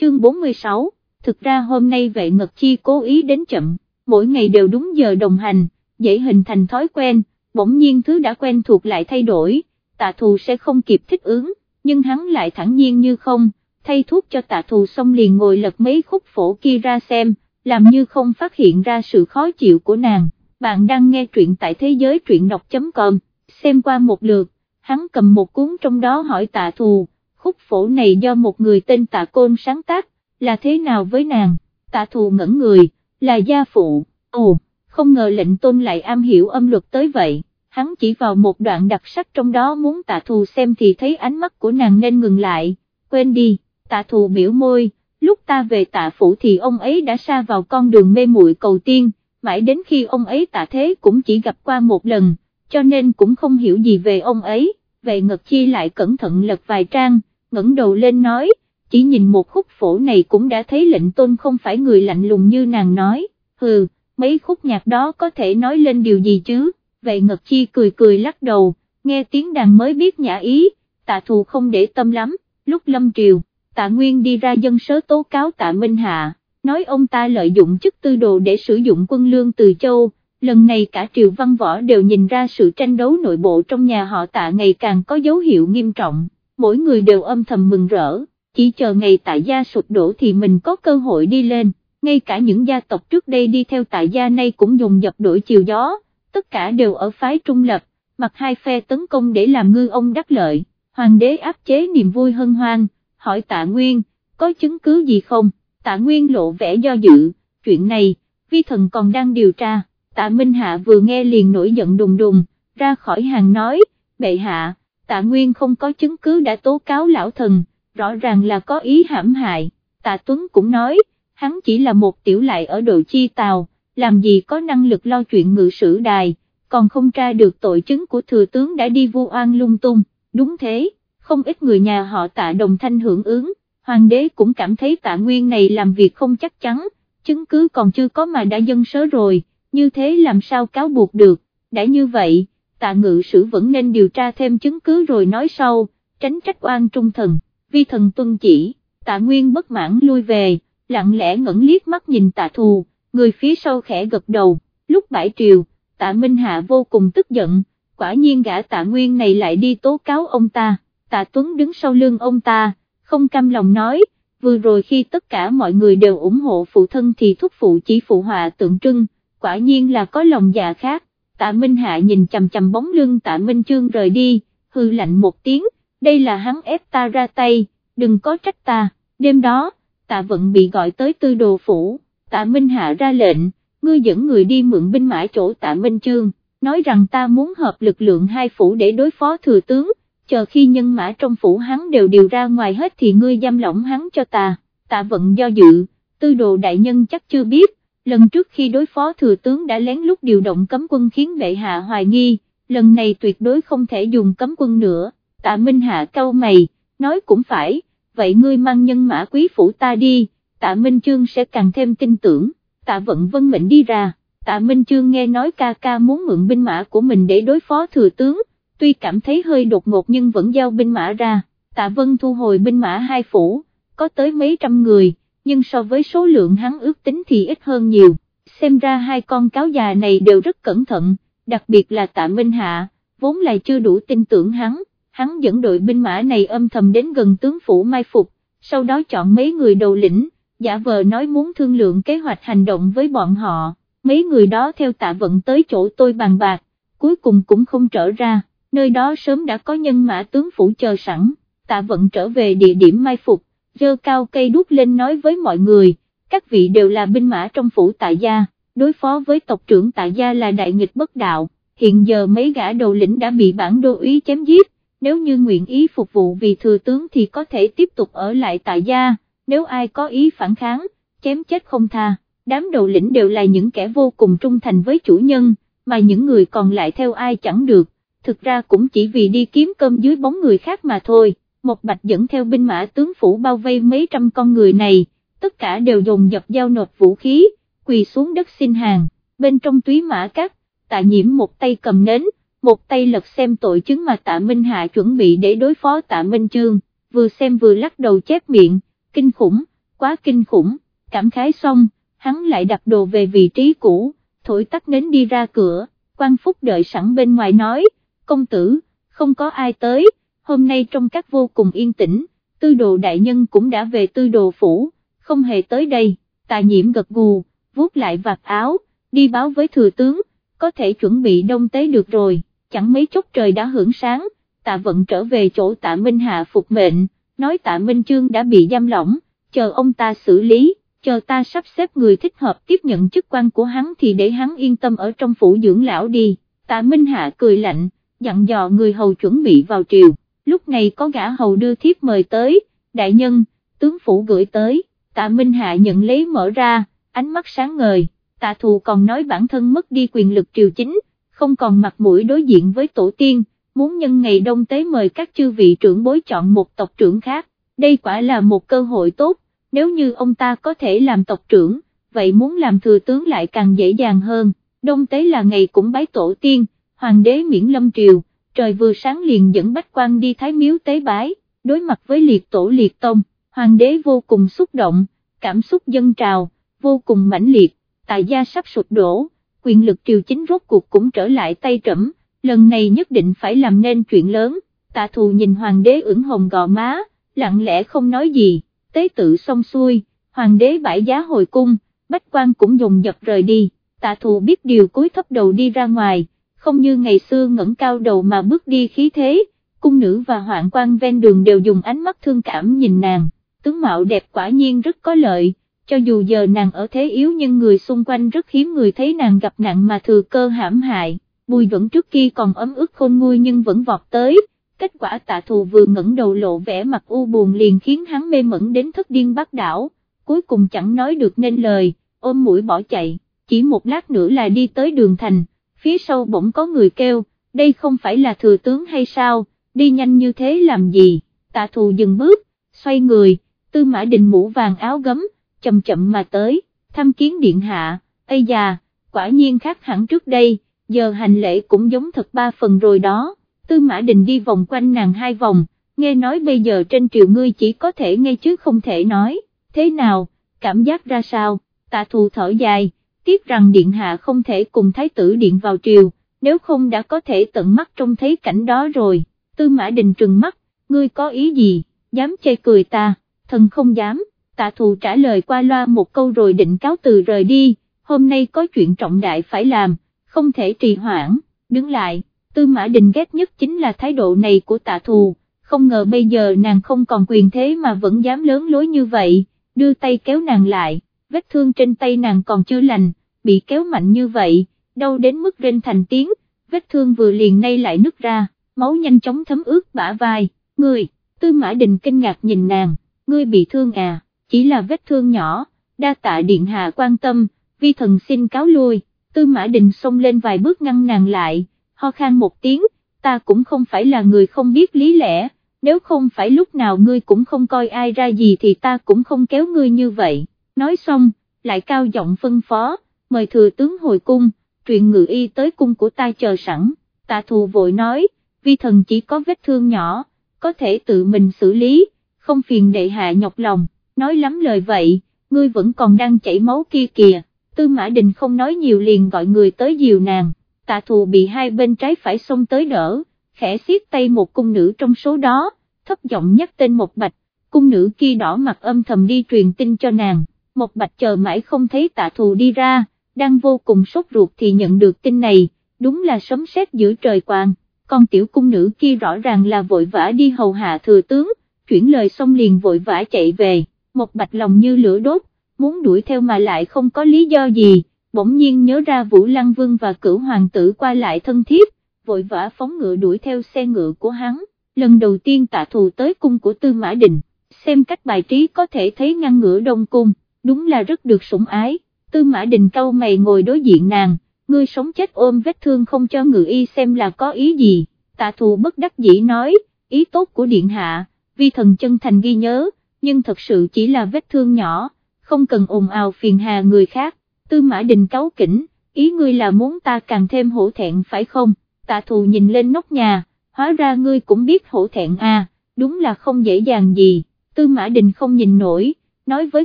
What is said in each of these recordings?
chương 46, thực ra hôm nay vệ ngật chi cố ý đến chậm, mỗi ngày đều đúng giờ đồng hành, dễ hình thành thói quen, bỗng nhiên thứ đã quen thuộc lại thay đổi, tạ thù sẽ không kịp thích ứng, nhưng hắn lại thẳng nhiên như không, thay thuốc cho tạ thù xong liền ngồi lật mấy khúc phổ kia ra xem, làm như không phát hiện ra sự khó chịu của nàng. Bạn đang nghe truyện tại thế giới truyện đọc.com, xem qua một lượt, hắn cầm một cuốn trong đó hỏi tạ thù, khúc phổ này do một người tên tạ côn sáng tác, là thế nào với nàng, tạ thù ngẩn người, là gia phụ, ồ, không ngờ lệnh tôn lại am hiểu âm luật tới vậy, hắn chỉ vào một đoạn đặc sắc trong đó muốn tạ thù xem thì thấy ánh mắt của nàng nên ngừng lại, quên đi, tạ thù biểu môi, lúc ta về tạ phủ thì ông ấy đã xa vào con đường mê muội cầu tiên, mãi đến khi ông ấy tạ thế cũng chỉ gặp qua một lần, cho nên cũng không hiểu gì về ông ấy, về ngật chi lại cẩn thận lật vài trang, ngẩng đầu lên nói, chỉ nhìn một khúc phổ này cũng đã thấy lệnh tôn không phải người lạnh lùng như nàng nói, hừ, mấy khúc nhạc đó có thể nói lên điều gì chứ, vệ ngật chi cười cười lắc đầu, nghe tiếng đàn mới biết nhã ý, tạ thù không để tâm lắm, lúc lâm triều, tạ nguyên đi ra dân sớ tố cáo tạ Minh Hạ, nói ông ta lợi dụng chức tư đồ để sử dụng quân lương từ châu, lần này cả triều văn võ đều nhìn ra sự tranh đấu nội bộ trong nhà họ tạ ngày càng có dấu hiệu nghiêm trọng, mỗi người đều âm thầm mừng rỡ, chỉ chờ ngày tại gia sụp đổ thì mình có cơ hội đi lên, ngay cả những gia tộc trước đây đi theo tại gia nay cũng dùng dập đổi chiều gió, tất cả đều ở phái trung lập, mặc hai phe tấn công để làm ngư ông đắc lợi, hoàng đế áp chế niềm vui hân hoan, hỏi tạ nguyên, có chứng cứ gì không, tạ nguyên lộ vẻ do dự, chuyện này, vi thần còn đang điều tra, tạ Minh Hạ vừa nghe liền nổi giận đùng đùng, ra khỏi hàng nói, bệ hạ, tạ nguyên không có chứng cứ đã tố cáo lão thần, rõ ràng là có ý hãm hại, tạ Tuấn cũng nói, hắn chỉ là một tiểu lại ở đội chi tàu, làm gì có năng lực lo chuyện ngự sử đài, còn không tra được tội chứng của thừa tướng đã đi vu oan lung tung, đúng thế, không ít người nhà họ tạ đồng thanh hưởng ứng, hoàng đế cũng cảm thấy tạ nguyên này làm việc không chắc chắn, chứng cứ còn chưa có mà đã dân sớ rồi, như thế làm sao cáo buộc được, đã như vậy, tạ ngự sử vẫn nên điều tra thêm chứng cứ rồi nói sau, tránh trách oan trung thần, vi thần tuân chỉ, tạ nguyên bất mãn lui về, lặng lẽ ngẩn liếc mắt nhìn tạ thù, người phía sau khẽ gật đầu, lúc bãi triều, tạ Minh Hạ vô cùng tức giận, quả nhiên gã tạ nguyên này lại đi tố cáo ông ta, tạ Tuấn đứng sau lưng ông ta, không cam lòng nói, vừa rồi khi tất cả mọi người đều ủng hộ phụ thân thì thúc phụ chỉ phụ họa tượng trưng, quả nhiên là có lòng dạ khác, tạ Minh Hạ nhìn chầm chầm bóng lưng tạ Minh Chương rời đi, hư lạnh một tiếng, đây là hắn ép ta ra tay, đừng có trách ta, đêm đó, tạ vận bị gọi tới tư đồ phủ, tạ Minh Hạ ra lệnh, ngươi dẫn người đi mượn binh mã chỗ tạ Minh Chương, nói rằng ta muốn hợp lực lượng hai phủ để đối phó thừa tướng, chờ khi nhân mã trong phủ hắn đều điều ra ngoài hết thì ngươi giam lỏng hắn cho ta, tạ vận do dự, tư đồ đại nhân chắc chưa biết, lần trước khi đối phó thừa tướng đã lén lút điều động cấm quân khiến bệ hạ hoài nghi, lần này tuyệt đối không thể dùng cấm quân nữa, tạ Minh Hạ câu mày, nói cũng phải, vậy ngươi mang nhân mã quý phủ ta đi, tạ Minh Chương sẽ càng thêm tin tưởng, tạ vận vân mệnh đi ra, tạ Minh Chương nghe nói ca ca muốn mượn binh mã của mình để đối phó thừa tướng, tuy cảm thấy hơi đột ngột nhưng vẫn giao binh mã ra, tạ vân thu hồi binh mã hai phủ, có tới mấy trăm người, nhưng so với số lượng hắn ước tính thì ít hơn nhiều, xem ra hai con cáo già này đều rất cẩn thận, đặc biệt là tạ Minh Hạ, vốn là chưa đủ tin tưởng hắn, hắn dẫn đội binh mã này âm thầm đến gần tướng phủ mai phục, sau đó chọn mấy người đầu lĩnh, giả vờ nói muốn thương lượng kế hoạch hành động với bọn họ, mấy người đó theo tạ vận tới chỗ tôi bàn bạc, cuối cùng cũng không trở ra, nơi đó sớm đã có nhân mã tướng phủ chờ sẵn, tạ vận trở về địa điểm mai phục, dơ cao cây đút lên nói với mọi người, các vị đều là binh mã trong phủ tại gia, đối phó với tộc trưởng tại gia là đại nghịch bất đạo, hiện giờ mấy gã đầu lĩnh đã bị bản đô ý chém giết, nếu như nguyện ý phục vụ vì thừa tướng thì có thể tiếp tục ở lại tại gia, nếu ai có ý phản kháng, chém chết không tha, đám đầu lĩnh đều là những kẻ vô cùng trung thành với chủ nhân, mà những người còn lại theo ai chẳng được, thực ra cũng chỉ vì đi kiếm cơm dưới bóng người khác mà thôi một bạch dẫn theo binh mã tướng phủ bao vây mấy trăm con người này, tất cả đều dồn dập giao nộp vũ khí, quỳ xuống đất xin hàng, bên trong túy mã cát, tạ nhiễm một tay cầm nến, một tay lật xem tội chứng mà tạ Minh Hạ chuẩn bị để đối phó tạ Minh trương vừa xem vừa lắc đầu chép miệng, kinh khủng, quá kinh khủng, cảm khái xong, hắn lại đặt đồ về vị trí cũ, thổi tắt nến đi ra cửa, quan phúc đợi sẵn bên ngoài nói, công tử, không có ai tới, hôm nay trong các vô cùng yên tĩnh, tư đồ đại nhân cũng đã về tư đồ phủ, không hề tới đây, tà nhiễm gật gù, vuốt lại vạt áo, đi báo với thừa tướng, có thể chuẩn bị đông tế được rồi, chẳng mấy chốc trời đã hưởng sáng, tạ vận trở về chỗ tạ Minh Hạ phục mệnh, nói tạ Minh Chương đã bị giam lỏng, chờ ông ta xử lý, chờ ta sắp xếp người thích hợp tiếp nhận chức quan của hắn thì để hắn yên tâm ở trong phủ dưỡng lão đi, tạ Minh Hạ cười lạnh, dặn dò người hầu chuẩn bị vào triều, lúc này có gã hầu đưa thiếp mời tới, đại nhân, tướng phủ gửi tới, tạ Minh Hạ nhận lấy mở ra, ánh mắt sáng ngời, tạ thù còn nói bản thân mất đi quyền lực triều chính, không còn mặt mũi đối diện với tổ tiên, muốn nhân ngày đông tế mời các chư vị trưởng bối chọn một tộc trưởng khác, đây quả là một cơ hội tốt, nếu như ông ta có thể làm tộc trưởng, vậy muốn làm thừa tướng lại càng dễ dàng hơn, đông tế là ngày cũng bái tổ tiên, hoàng đế miễn lâm triều, trời vừa sáng liền dẫn bách quan đi thái miếu tế bái, đối mặt với liệt tổ liệt tông, hoàng đế vô cùng xúc động, cảm xúc dân trào, vô cùng mãnh liệt, tại gia sắp sụp đổ, quyền lực triều chính rốt cuộc cũng trở lại tay trẫm, lần này nhất định phải làm nên chuyện lớn, tạ thù nhìn hoàng đế ửng hồng gò má, lặng lẽ không nói gì, tế tự xong xuôi, hoàng đế bãi giá hồi cung, bách quan cũng dùng dập rời đi, tạ thù biết điều cúi thấp đầu đi ra ngoài, không như ngày xưa ngẩng cao đầu mà bước đi khí thế, cung nữ và hoạn quan ven đường đều dùng ánh mắt thương cảm nhìn nàng, tướng mạo đẹp quả nhiên rất có lợi, cho dù giờ nàng ở thế yếu nhưng người xung quanh rất hiếm người thấy nàng gặp nạn mà thừa cơ hãm hại, bùi vẫn trước kia còn ấm ức khôn nguôi nhưng vẫn vọt tới, kết quả tạ thù vừa ngẩng đầu lộ vẻ mặt u buồn liền khiến hắn mê mẩn đến thất điên bác đảo, cuối cùng chẳng nói được nên lời, ôm mũi bỏ chạy, chỉ một lát nữa là đi tới đường thành, phía sau bỗng có người kêu, đây không phải là thừa tướng hay sao, đi nhanh như thế làm gì, tạ thù dừng bước, xoay người, tư mã đình mũ vàng áo gấm, chậm chậm mà tới, thăm kiến điện hạ, ây già, quả nhiên khác hẳn trước đây, giờ hành lễ cũng giống thật ba phần rồi đó, tư mã đình đi vòng quanh nàng hai vòng, nghe nói bây giờ trên triều ngươi chỉ có thể nghe chứ không thể nói, thế nào, cảm giác ra sao, tạ thù thở dài, tiếc rằng điện hạ không thể cùng thái tử điện vào triều, nếu không đã có thể tận mắt trông thấy cảnh đó rồi, tư mã đình trừng mắt, ngươi có ý gì, dám chê cười ta, thần không dám, tạ thù trả lời qua loa một câu rồi định cáo từ rời đi, hôm nay có chuyện trọng đại phải làm, không thể trì hoãn, đứng lại, tư mã đình ghét nhất chính là thái độ này của tạ thù, không ngờ bây giờ nàng không còn quyền thế mà vẫn dám lớn lối như vậy, đưa tay kéo nàng lại, vết thương trên tay nàng còn chưa lành, bị kéo mạnh như vậy, đau đến mức rên thành tiếng, vết thương vừa liền nay lại nứt ra, máu nhanh chóng thấm ướt bả vai, người, tư mã đình kinh ngạc nhìn nàng, ngươi bị thương à, chỉ là vết thương nhỏ, đa tạ điện hạ quan tâm, vi thần xin cáo lui, tư mã đình xông lên vài bước ngăn nàng lại, ho khan một tiếng, ta cũng không phải là người không biết lý lẽ, nếu không phải lúc nào ngươi cũng không coi ai ra gì thì ta cũng không kéo ngươi như vậy, nói xong, lại cao giọng phân phó, mời thừa tướng hồi cung, truyền ngự y tới cung của ta chờ sẵn, tạ thù vội nói, vi thần chỉ có vết thương nhỏ, có thể tự mình xử lý, không phiền đệ hạ nhọc lòng, nói lắm lời vậy, ngươi vẫn còn đang chảy máu kia kìa, tư mã đình không nói nhiều liền gọi người tới dìu nàng, tạ thù bị hai bên trái phải xông tới đỡ, khẽ xiết tay một cung nữ trong số đó, thấp giọng nhắc tên một bạch, cung nữ kia đỏ mặt âm thầm đi truyền tin cho nàng, một bạch chờ mãi không thấy tạ thù đi ra, đang vô cùng sốt ruột thì nhận được tin này, đúng là sấm sét giữa trời quàng, con tiểu cung nữ kia rõ ràng là vội vã đi hầu hạ thừa tướng, chuyển lời xong liền vội vã chạy về, một bạch lòng như lửa đốt, muốn đuổi theo mà lại không có lý do gì, bỗng nhiên nhớ ra Vũ Lăng Vương và cửu hoàng tử qua lại thân thiết, vội vã phóng ngựa đuổi theo xe ngựa của hắn, lần đầu tiên tạ thù tới cung của Tư Mã Đình, xem cách bài trí có thể thấy ngăn ngựa đông cung, đúng là rất được sủng ái, Tư Mã Đình câu mày ngồi đối diện nàng, ngươi sống chết ôm vết thương không cho ngự y xem là có ý gì, tạ thù bất đắc dĩ nói, ý tốt của điện hạ, vi thần chân thành ghi nhớ, nhưng thật sự chỉ là vết thương nhỏ, không cần ồn ào phiền hà người khác, tư mã đình cáu kỉnh, ý ngươi là muốn ta càng thêm hổ thẹn phải không, tạ thù nhìn lên nóc nhà, hóa ra ngươi cũng biết hổ thẹn à, đúng là không dễ dàng gì, tư mã đình không nhìn nổi, nói với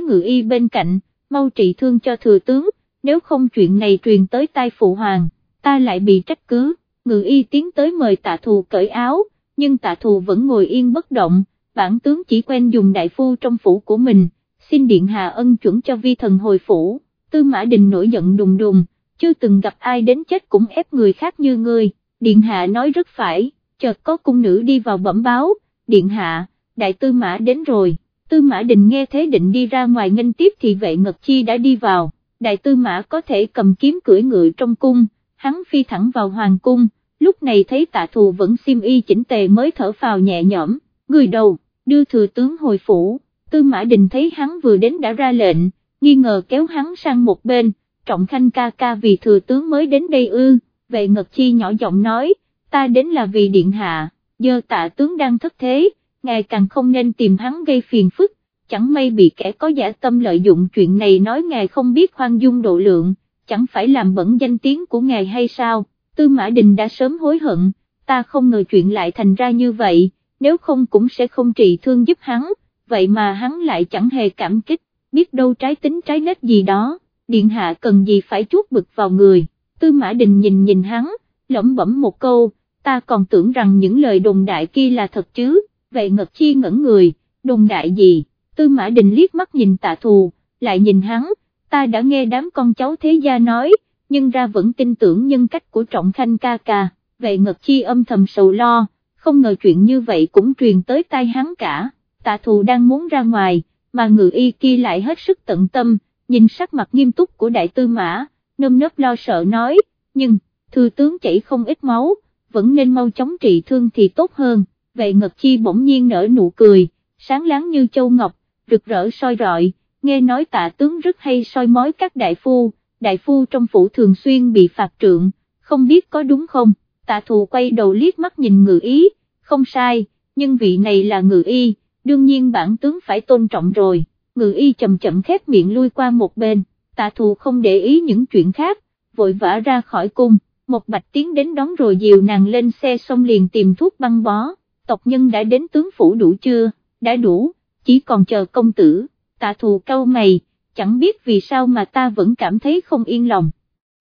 ngự y bên cạnh, mau trị thương cho thừa tướng, nếu không chuyện này truyền tới tai phụ hoàng, ta lại bị trách cứ, ngự y tiến tới mời tạ thù cởi áo, nhưng tạ thù vẫn ngồi yên bất động, bản tướng chỉ quen dùng đại phu trong phủ của mình, xin điện hạ ân chuẩn cho vi thần hồi phủ, tư mã đình nổi giận đùng đùng, chưa từng gặp ai đến chết cũng ép người khác như ngươi, điện hạ nói rất phải, chợt có cung nữ đi vào bẩm báo, điện hạ, đại tư mã đến rồi, tư mã đình nghe thế định đi ra ngoài nghênh tiếp thì vệ ngật chi đã đi vào, đại tư mã có thể cầm kiếm cưỡi ngựa trong cung, hắn phi thẳng vào hoàng cung, lúc này thấy tạ thù vẫn xiêm y chỉnh tề mới thở phào nhẹ nhõm, người đầu, đưa thừa tướng hồi phủ, tư mã đình thấy hắn vừa đến đã ra lệnh, nghi ngờ kéo hắn sang một bên, trọng khanh ca ca vì thừa tướng mới đến đây ư, vệ ngật chi nhỏ giọng nói, ta đến là vì điện hạ, giờ tạ tướng đang thất thế, ngài càng không nên tìm hắn gây phiền phức, chẳng may bị kẻ có giả tâm lợi dụng chuyện này nói ngài không biết khoan dung độ lượng, chẳng phải làm bẩn danh tiếng của ngài hay sao, tư mã đình đã sớm hối hận, ta không ngờ chuyện lại thành ra như vậy, nếu không cũng sẽ không trị thương giúp hắn, vậy mà hắn lại chẳng hề cảm kích, biết đâu trái tính trái nết gì đó, điện hạ cần gì phải chuốt bực vào người, tư mã đình nhìn nhìn hắn, lẩm bẩm một câu, ta còn tưởng rằng những lời đồn đại kia là thật chứ, về ngật chi ngẩn người, đồn đại gì, tư mã đình liếc mắt nhìn tạ thù, lại nhìn hắn, ta đã nghe đám con cháu thế gia nói, nhưng ra vẫn tin tưởng nhân cách của trọng khanh ca ca, Về ngật chi âm thầm sầu lo, không ngờ chuyện như vậy cũng truyền tới tai hắn cả, tạ thù đang muốn ra ngoài, mà ngự y kia lại hết sức tận tâm, nhìn sắc mặt nghiêm túc của đại tư mã, nơm nớp lo sợ nói, nhưng, thư tướng chảy không ít máu, vẫn nên mau chóng trị thương thì tốt hơn, về Ngật Chi bỗng nhiên nở nụ cười, sáng láng như châu ngọc, rực rỡ soi rọi, nghe nói tạ tướng rất hay soi mói các đại phu, đại phu trong phủ thường xuyên bị phạt trượng, không biết có đúng không, tạ thù quay đầu liếc mắt nhìn ngự ý, không sai, nhưng vị này là ngự y, đương nhiên bản tướng phải tôn trọng rồi, ngự y chậm chậm khép miệng lui qua một bên, tạ thù không để ý những chuyện khác, vội vã ra khỏi cung, một bạch tiến đến đón rồi dìu nàng lên xe xong liền tìm thuốc băng bó, tộc nhân đã đến tướng phủ đủ chưa, đã đủ, chỉ còn chờ công tử, tạ thù câu mày, chẳng biết vì sao mà ta vẫn cảm thấy không yên lòng.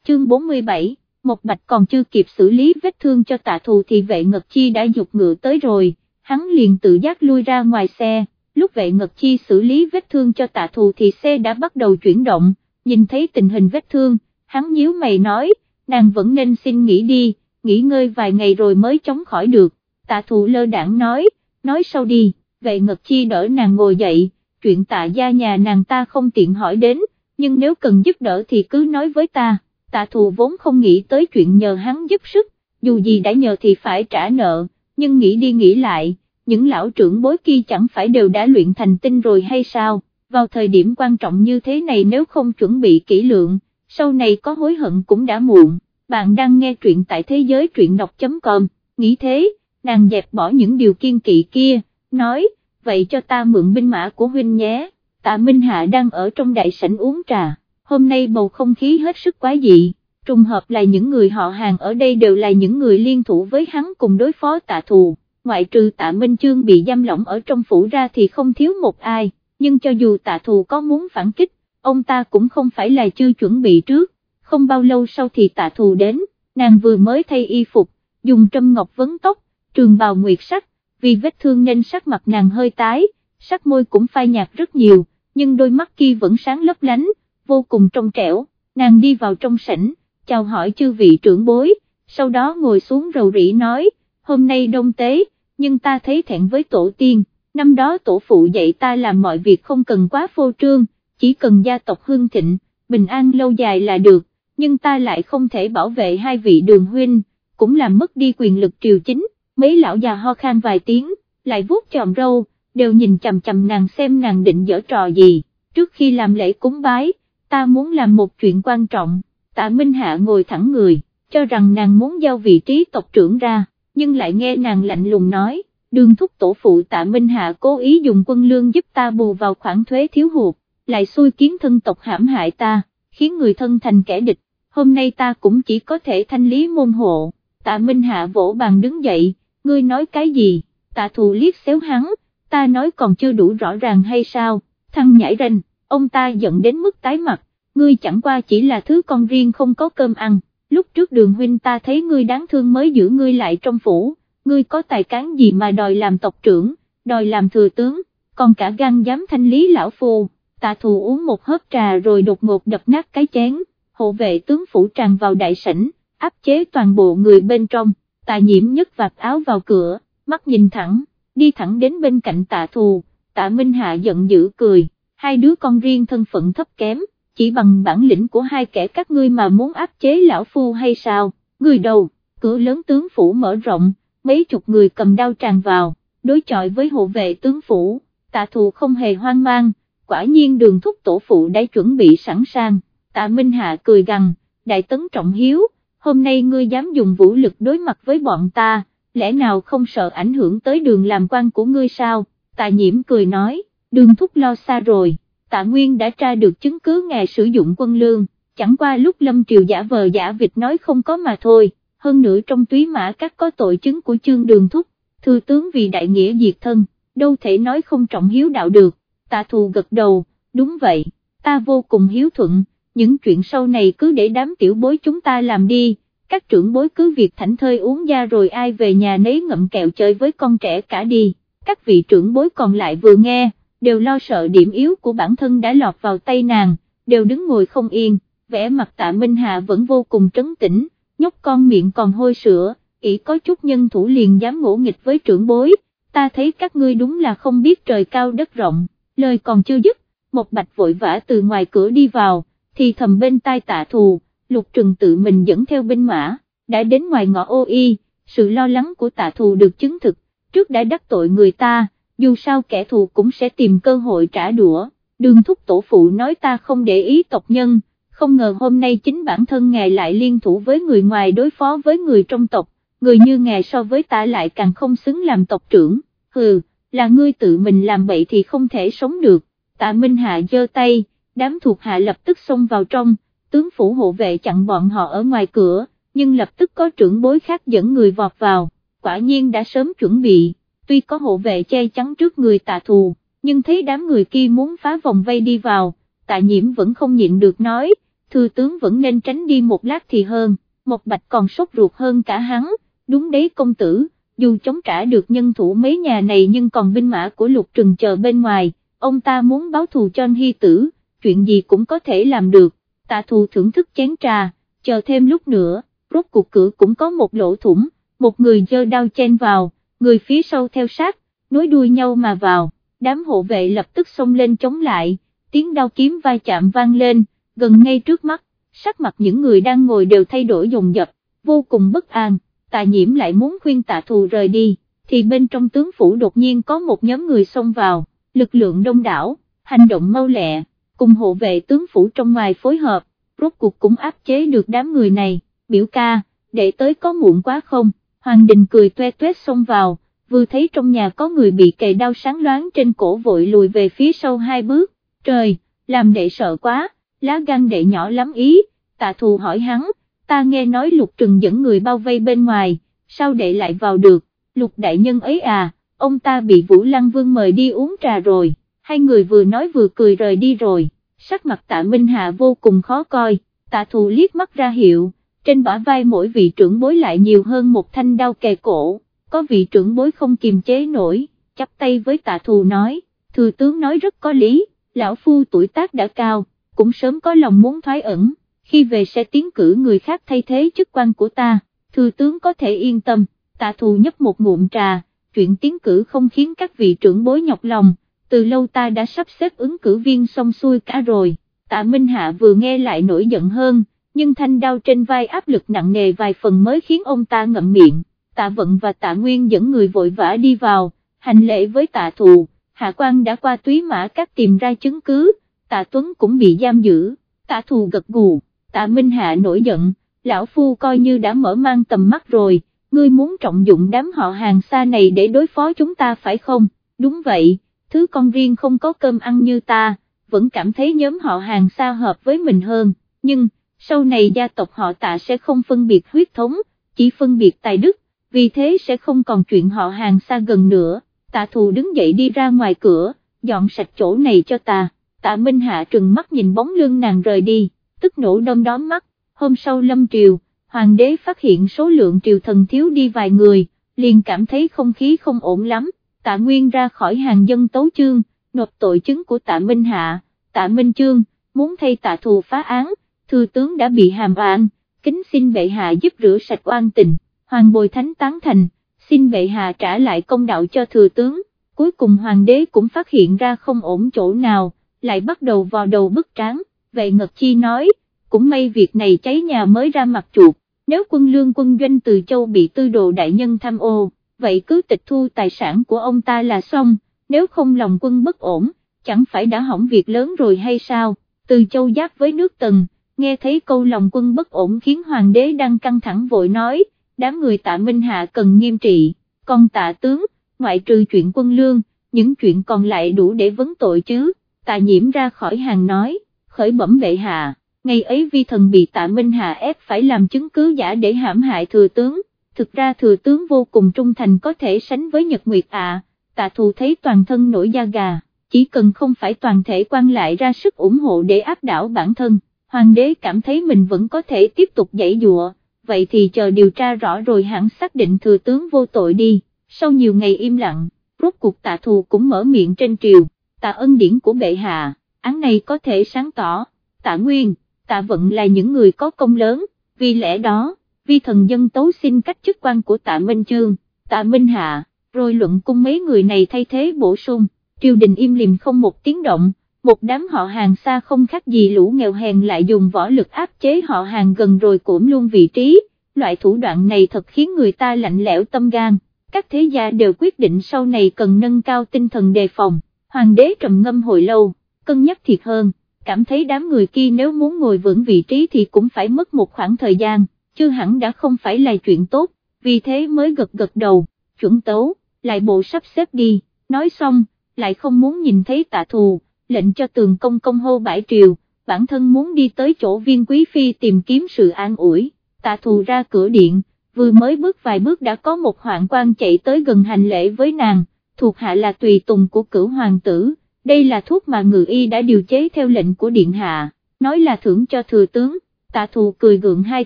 Chương 47, một bạch còn chưa kịp xử lý vết thương cho tạ thù thì vệ ngật chi đã dục ngựa tới rồi, hắn liền tự giác lui ra ngoài xe, lúc vệ ngật chi xử lý vết thương cho tạ thù thì xe đã bắt đầu chuyển động, nhìn thấy tình hình vết thương, hắn nhíu mày nói, nàng vẫn nên xin nghỉ đi, nghỉ ngơi vài ngày rồi mới chống khỏi được, tạ thù lơ đảng nói, nói sau đi, vệ ngật chi đỡ nàng ngồi dậy, chuyện tạ gia nhà nàng ta không tiện hỏi đến, nhưng nếu cần giúp đỡ thì cứ nói với ta, tạ thù vốn không nghĩ tới chuyện nhờ hắn giúp sức, dù gì đã nhờ thì phải trả nợ, nhưng nghĩ đi nghĩ lại, những lão trưởng bối kia chẳng phải đều đã luyện thành tinh rồi hay sao, vào thời điểm quan trọng như thế này nếu không chuẩn bị kỹ lượng, sau này có hối hận cũng đã muộn, bạn đang nghe truyện tại thế giới truyện đọc.com, nghĩ thế, nàng dẹp bỏ những điều kiên kỵ kia, nói, vậy cho ta mượn binh mã của huynh nhé, tạ Minh Hạ đang ở trong đại sảnh uống trà, hôm nay bầu không khí hết sức quá dị, trùng hợp là những người họ hàng ở đây đều là những người liên thủ với hắn cùng đối phó tạ thù, ngoại trừ tạ Minh Chương bị giam lỏng ở trong phủ ra thì không thiếu một ai, nhưng cho dù tạ thù có muốn phản kích, ông ta cũng không phải là chưa chuẩn bị trước, không bao lâu sau thì tạ thù đến, nàng vừa mới thay y phục, dùng trâm ngọc vấn tóc, trường bào nguyệt sắc, vì vết thương nên sắc mặt nàng hơi tái, sắc môi cũng phai nhạt rất nhiều, nhưng đôi mắt kia vẫn sáng lấp lánh, vô cùng trong trẻo, nàng đi vào trong sảnh, chào hỏi chư vị trưởng bối, sau đó ngồi xuống rầu rĩ nói, hôm nay đông tế, nhưng ta thấy thẹn với tổ tiên, năm đó tổ phụ dạy ta làm mọi việc không cần quá phô trương, chỉ cần gia tộc hương thịnh, bình an lâu dài là được, nhưng ta lại không thể bảo vệ hai vị đường huynh, cũng làm mất đi quyền lực triều chính, mấy lão già ho khan vài tiếng, lại vuốt chòm râu, đều nhìn chầm chầm nàng xem nàng định dở trò gì, trước khi làm lễ cúng bái, ta muốn làm một chuyện quan trọng, tạ Minh Hạ ngồi thẳng người, cho rằng nàng muốn giao vị trí tộc trưởng ra, nhưng lại nghe nàng lạnh lùng nói, đường thúc tổ phụ tạ Minh Hạ cố ý dùng quân lương giúp ta bù vào khoản thuế thiếu hụt, lại xui kiến thân tộc hãm hại ta, khiến người thân thành kẻ địch, hôm nay ta cũng chỉ có thể thanh lý môn hộ, tạ Minh Hạ vỗ bàn đứng dậy, ngươi nói cái gì, tạ thù liếc xéo hắn, ta nói còn chưa đủ rõ ràng hay sao, thăng nhảy ranh, ông ta giận đến mức tái mặt, ngươi chẳng qua chỉ là thứ con riêng không có cơm ăn, lúc trước đường huynh ta thấy ngươi đáng thương mới giữ ngươi lại trong phủ, ngươi có tài cán gì mà đòi làm tộc trưởng, đòi làm thừa tướng, còn cả gan dám thanh lý lão phù? tạ thù uống một hớp trà rồi đột ngột đập nát cái chén, hộ vệ tướng phủ tràn vào đại sảnh, áp chế toàn bộ người bên trong, tạ nhiễm nhấc vạt áo vào cửa, mắt nhìn thẳng, đi thẳng đến bên cạnh tạ thù, tạ Minh Hạ giận dữ cười, hai đứa con riêng thân phận thấp kém, chỉ bằng bản lĩnh của hai kẻ các ngươi mà muốn áp chế lão phu hay sao, người đầu, cửa lớn tướng phủ mở rộng, mấy chục người cầm đao tràn vào, đối chọi với hộ vệ tướng phủ, tạ thù không hề hoang mang, quả nhiên đường thúc tổ phụ đã chuẩn bị sẵn sàng, tạ Minh Hạ cười gằn, đại tấn trọng hiếu, hôm nay ngươi dám dùng vũ lực đối mặt với bọn ta, lẽ nào không sợ ảnh hưởng tới đường làm quan của ngươi sao, tạ nhiễm cười nói, đường thúc lo xa rồi, tạ nguyên đã tra được chứng cứ ngài sử dụng quân lương, chẳng qua lúc lâm triều giả vờ giả vịt nói không có mà thôi, hơn nữa trong túy mã các có tội chứng của chương đường thúc, thư tướng vì đại nghĩa diệt thân, đâu thể nói không trọng hiếu đạo được, tạ thù gật đầu, đúng vậy, ta vô cùng hiếu thuận, những chuyện sau này cứ để đám tiểu bối chúng ta làm đi, các trưởng bối cứ việc thảnh thơi uống da rồi ai về nhà nấy ngậm kẹo chơi với con trẻ cả đi, các vị trưởng bối còn lại vừa nghe, đều lo sợ điểm yếu của bản thân đã lọt vào tay nàng, đều đứng ngồi không yên, vẻ mặt tạ Minh Hạ vẫn vô cùng trấn tĩnh, nhóc con miệng còn hôi sữa, ỷ có chút nhân thủ liền dám ngỗ nghịch với trưởng bối, ta thấy các ngươi đúng là không biết trời cao đất rộng, lời còn chưa dứt, một bạch vội vã từ ngoài cửa đi vào, thì thầm bên tai tạ thù, lục trừng tự mình dẫn theo binh mã, đã đến ngoài ngõ ô y, sự lo lắng của tạ thù được chứng thực, trước đã đắc tội người ta, dù sao kẻ thù cũng sẽ tìm cơ hội trả đũa, đường thúc tổ phụ nói ta không để ý tộc nhân, không ngờ hôm nay chính bản thân ngài lại liên thủ với người ngoài đối phó với người trong tộc, người như ngài so với ta lại càng không xứng làm tộc trưởng, hừ, là ngươi tự mình làm bậy thì không thể sống được, tạ Minh Hạ giơ tay, đám thuộc hạ lập tức xông vào trong, tướng phủ hộ vệ chặn bọn họ ở ngoài cửa, nhưng lập tức có trưởng bối khác dẫn người vọt vào, quả nhiên đã sớm chuẩn bị, tuy có hộ vệ che chắn trước người tạ thù, nhưng thấy đám người kia muốn phá vòng vây đi vào, tạ nhiễm vẫn không nhịn được nói, thư tướng vẫn nên tránh đi một lát thì hơn, một bạch còn sốt ruột hơn cả hắn, đúng đấy công tử, dù chống trả được nhân thủ mấy nhà này nhưng còn binh mã của lục trừng chờ bên ngoài, ông ta muốn báo thù cho hy tử, chuyện gì cũng có thể làm được, tạ thù thưởng thức chén trà, chờ thêm lúc nữa, rốt cuộc cửa cũng có một lỗ thủng, một người dơ đao chen vào, người phía sau theo sát, nối đuôi nhau mà vào, đám hộ vệ lập tức xông lên chống lại, tiếng đao kiếm vai chạm vang lên, gần ngay trước mắt, sắc mặt những người đang ngồi đều thay đổi dồn dập, vô cùng bất an, tạ nhiễm lại muốn khuyên tạ thù rời đi, thì bên trong tướng phủ đột nhiên có một nhóm người xông vào, lực lượng đông đảo, hành động mau lẹ, cùng hộ vệ tướng phủ trong ngoài phối hợp, rốt cuộc cũng áp chế được đám người này, biểu ca, để tới có muộn quá không, Hoàng Đình cười toe toét xông vào, vừa thấy trong nhà có người bị kề đau sáng loáng trên cổ vội lùi về phía sau hai bước, trời, làm đệ sợ quá, lá gan đệ nhỏ lắm ý, tạ thù hỏi hắn, ta nghe nói lục trừng dẫn người bao vây bên ngoài, sao đệ lại vào được, lục đại nhân ấy à, ông ta bị Vũ Lăng Vương mời đi uống trà rồi, hai người vừa nói vừa cười rời đi rồi, sắc mặt tạ Minh Hạ vô cùng khó coi, tạ thù liếc mắt ra hiệu, trên bả vai mỗi vị trưởng bối lại nhiều hơn một thanh đao kề cổ, có vị trưởng bối không kiềm chế nổi, chắp tay với tạ thù nói, thừa tướng nói rất có lý, lão phu tuổi tác đã cao, cũng sớm có lòng muốn thoái ẩn, khi về sẽ tiến cử người khác thay thế chức quan của ta, thừa tướng có thể yên tâm, tạ thù nhấp một ngụm trà, chuyện tiến cử không khiến các vị trưởng bối nhọc lòng, từ lâu ta đã sắp xếp ứng cử viên xong xuôi cả rồi, tạ Minh Hạ vừa nghe lại nổi giận hơn, nhưng thanh đao trên vai áp lực nặng nề vài phần mới khiến ông ta ngậm miệng, tạ vận và tạ nguyên dẫn người vội vã đi vào, hành lễ với tạ thù, hạ quan đã qua túy mã các tìm ra chứng cứ, tạ tuấn cũng bị giam giữ, tạ thù gật gù, tạ minh hạ nổi giận, lão phu coi như đã mở mang tầm mắt rồi, ngươi muốn trọng dụng đám họ hàng xa này để đối phó chúng ta phải không, đúng vậy, thứ con riêng không có cơm ăn như ta, vẫn cảm thấy nhóm họ hàng xa hợp với mình hơn, nhưng, sau này gia tộc họ tạ sẽ không phân biệt huyết thống, chỉ phân biệt tài đức, vì thế sẽ không còn chuyện họ hàng xa gần nữa, tạ thù đứng dậy đi ra ngoài cửa, dọn sạch chỗ này cho ta, tạ Minh Hạ trừng mắt nhìn bóng lưng nàng rời đi, tức nổ đom đóm mắt, hôm sau lâm triều, hoàng đế phát hiện số lượng triều thần thiếu đi vài người, liền cảm thấy không khí không ổn lắm, tạ Nguyên ra khỏi hàng dân tấu chương, nộp tội chứng của tạ Minh Hạ, tạ Minh Chương, muốn thay tạ thù phá án, thư tướng đã bị hàm oan, kính xin bệ hạ giúp rửa sạch oan tình, hoàng bồi thánh tán thành, xin bệ hạ trả lại công đạo cho thừa tướng, cuối cùng hoàng đế cũng phát hiện ra không ổn chỗ nào, lại bắt đầu vào đầu bức tráng, vậy Ngật Chi nói, cũng may việc này cháy nhà mới ra mặt chuột, nếu quân lương quân doanh từ châu bị tư đồ đại nhân tham ô, vậy cứ tịch thu tài sản của ông ta là xong, nếu không lòng quân bất ổn, chẳng phải đã hỏng việc lớn rồi hay sao, từ châu giáp với nước tần, nghe thấy câu lòng quân bất ổn khiến hoàng đế đang căng thẳng vội nói, đám người tạ Minh Hạ cần nghiêm trị, còn tạ tướng, ngoại trừ chuyện quân lương, những chuyện còn lại đủ để vấn tội chứ, tạ nhiễm ra khỏi hàng nói, khởi bẩm bệ hạ, ngày ấy vi thần bị tạ Minh Hạ ép phải làm chứng cứ giả để hãm hại thừa tướng, thực ra thừa tướng vô cùng trung thành có thể sánh với Nhật Nguyệt ạ, tạ thù thấy toàn thân nổi da gà, chỉ cần không phải toàn thể quan lại ra sức ủng hộ để áp đảo bản thân, hoàng đế cảm thấy mình vẫn có thể tiếp tục dãy dụa, vậy thì chờ điều tra rõ rồi hẳn xác định thừa tướng vô tội đi, sau nhiều ngày im lặng, rốt cuộc tạ thù cũng mở miệng trên triều, tạ ân điển của bệ hạ, án này có thể sáng tỏ, tạ nguyên, tạ vận là những người có công lớn, vì lẽ đó, vi thần dân tấu xin cách chức quan của tạ Minh Chương, tạ Minh Hạ, rồi luận cung mấy người này thay thế bổ sung, triều đình im lìm không một tiếng động, một đám họ hàng xa không khác gì lũ nghèo hèn lại dùng võ lực áp chế họ hàng gần rồi cũng luôn vị trí, loại thủ đoạn này thật khiến người ta lạnh lẽo tâm gan, các thế gia đều quyết định sau này cần nâng cao tinh thần đề phòng, hoàng đế trầm ngâm hồi lâu, cân nhắc thiệt hơn, cảm thấy đám người kia nếu muốn ngồi vững vị trí thì cũng phải mất một khoảng thời gian, chưa hẳn đã không phải là chuyện tốt, vì thế mới gật gật đầu, chuẩn tấu, lại bộ sắp xếp đi, nói xong, lại không muốn nhìn thấy tạ thù lệnh cho tường công công hô bãi triều, bản thân muốn đi tới chỗ viên quý phi tìm kiếm sự an ủi, tạ thù ra cửa điện, vừa mới bước vài bước đã có một hoạn quan chạy tới gần hành lễ với nàng, thuộc hạ là tùy tùng của cửu hoàng tử, đây là thuốc mà ngự y đã điều chế theo lệnh của điện hạ, nói là thưởng cho thừa tướng, tạ thù cười gượng hai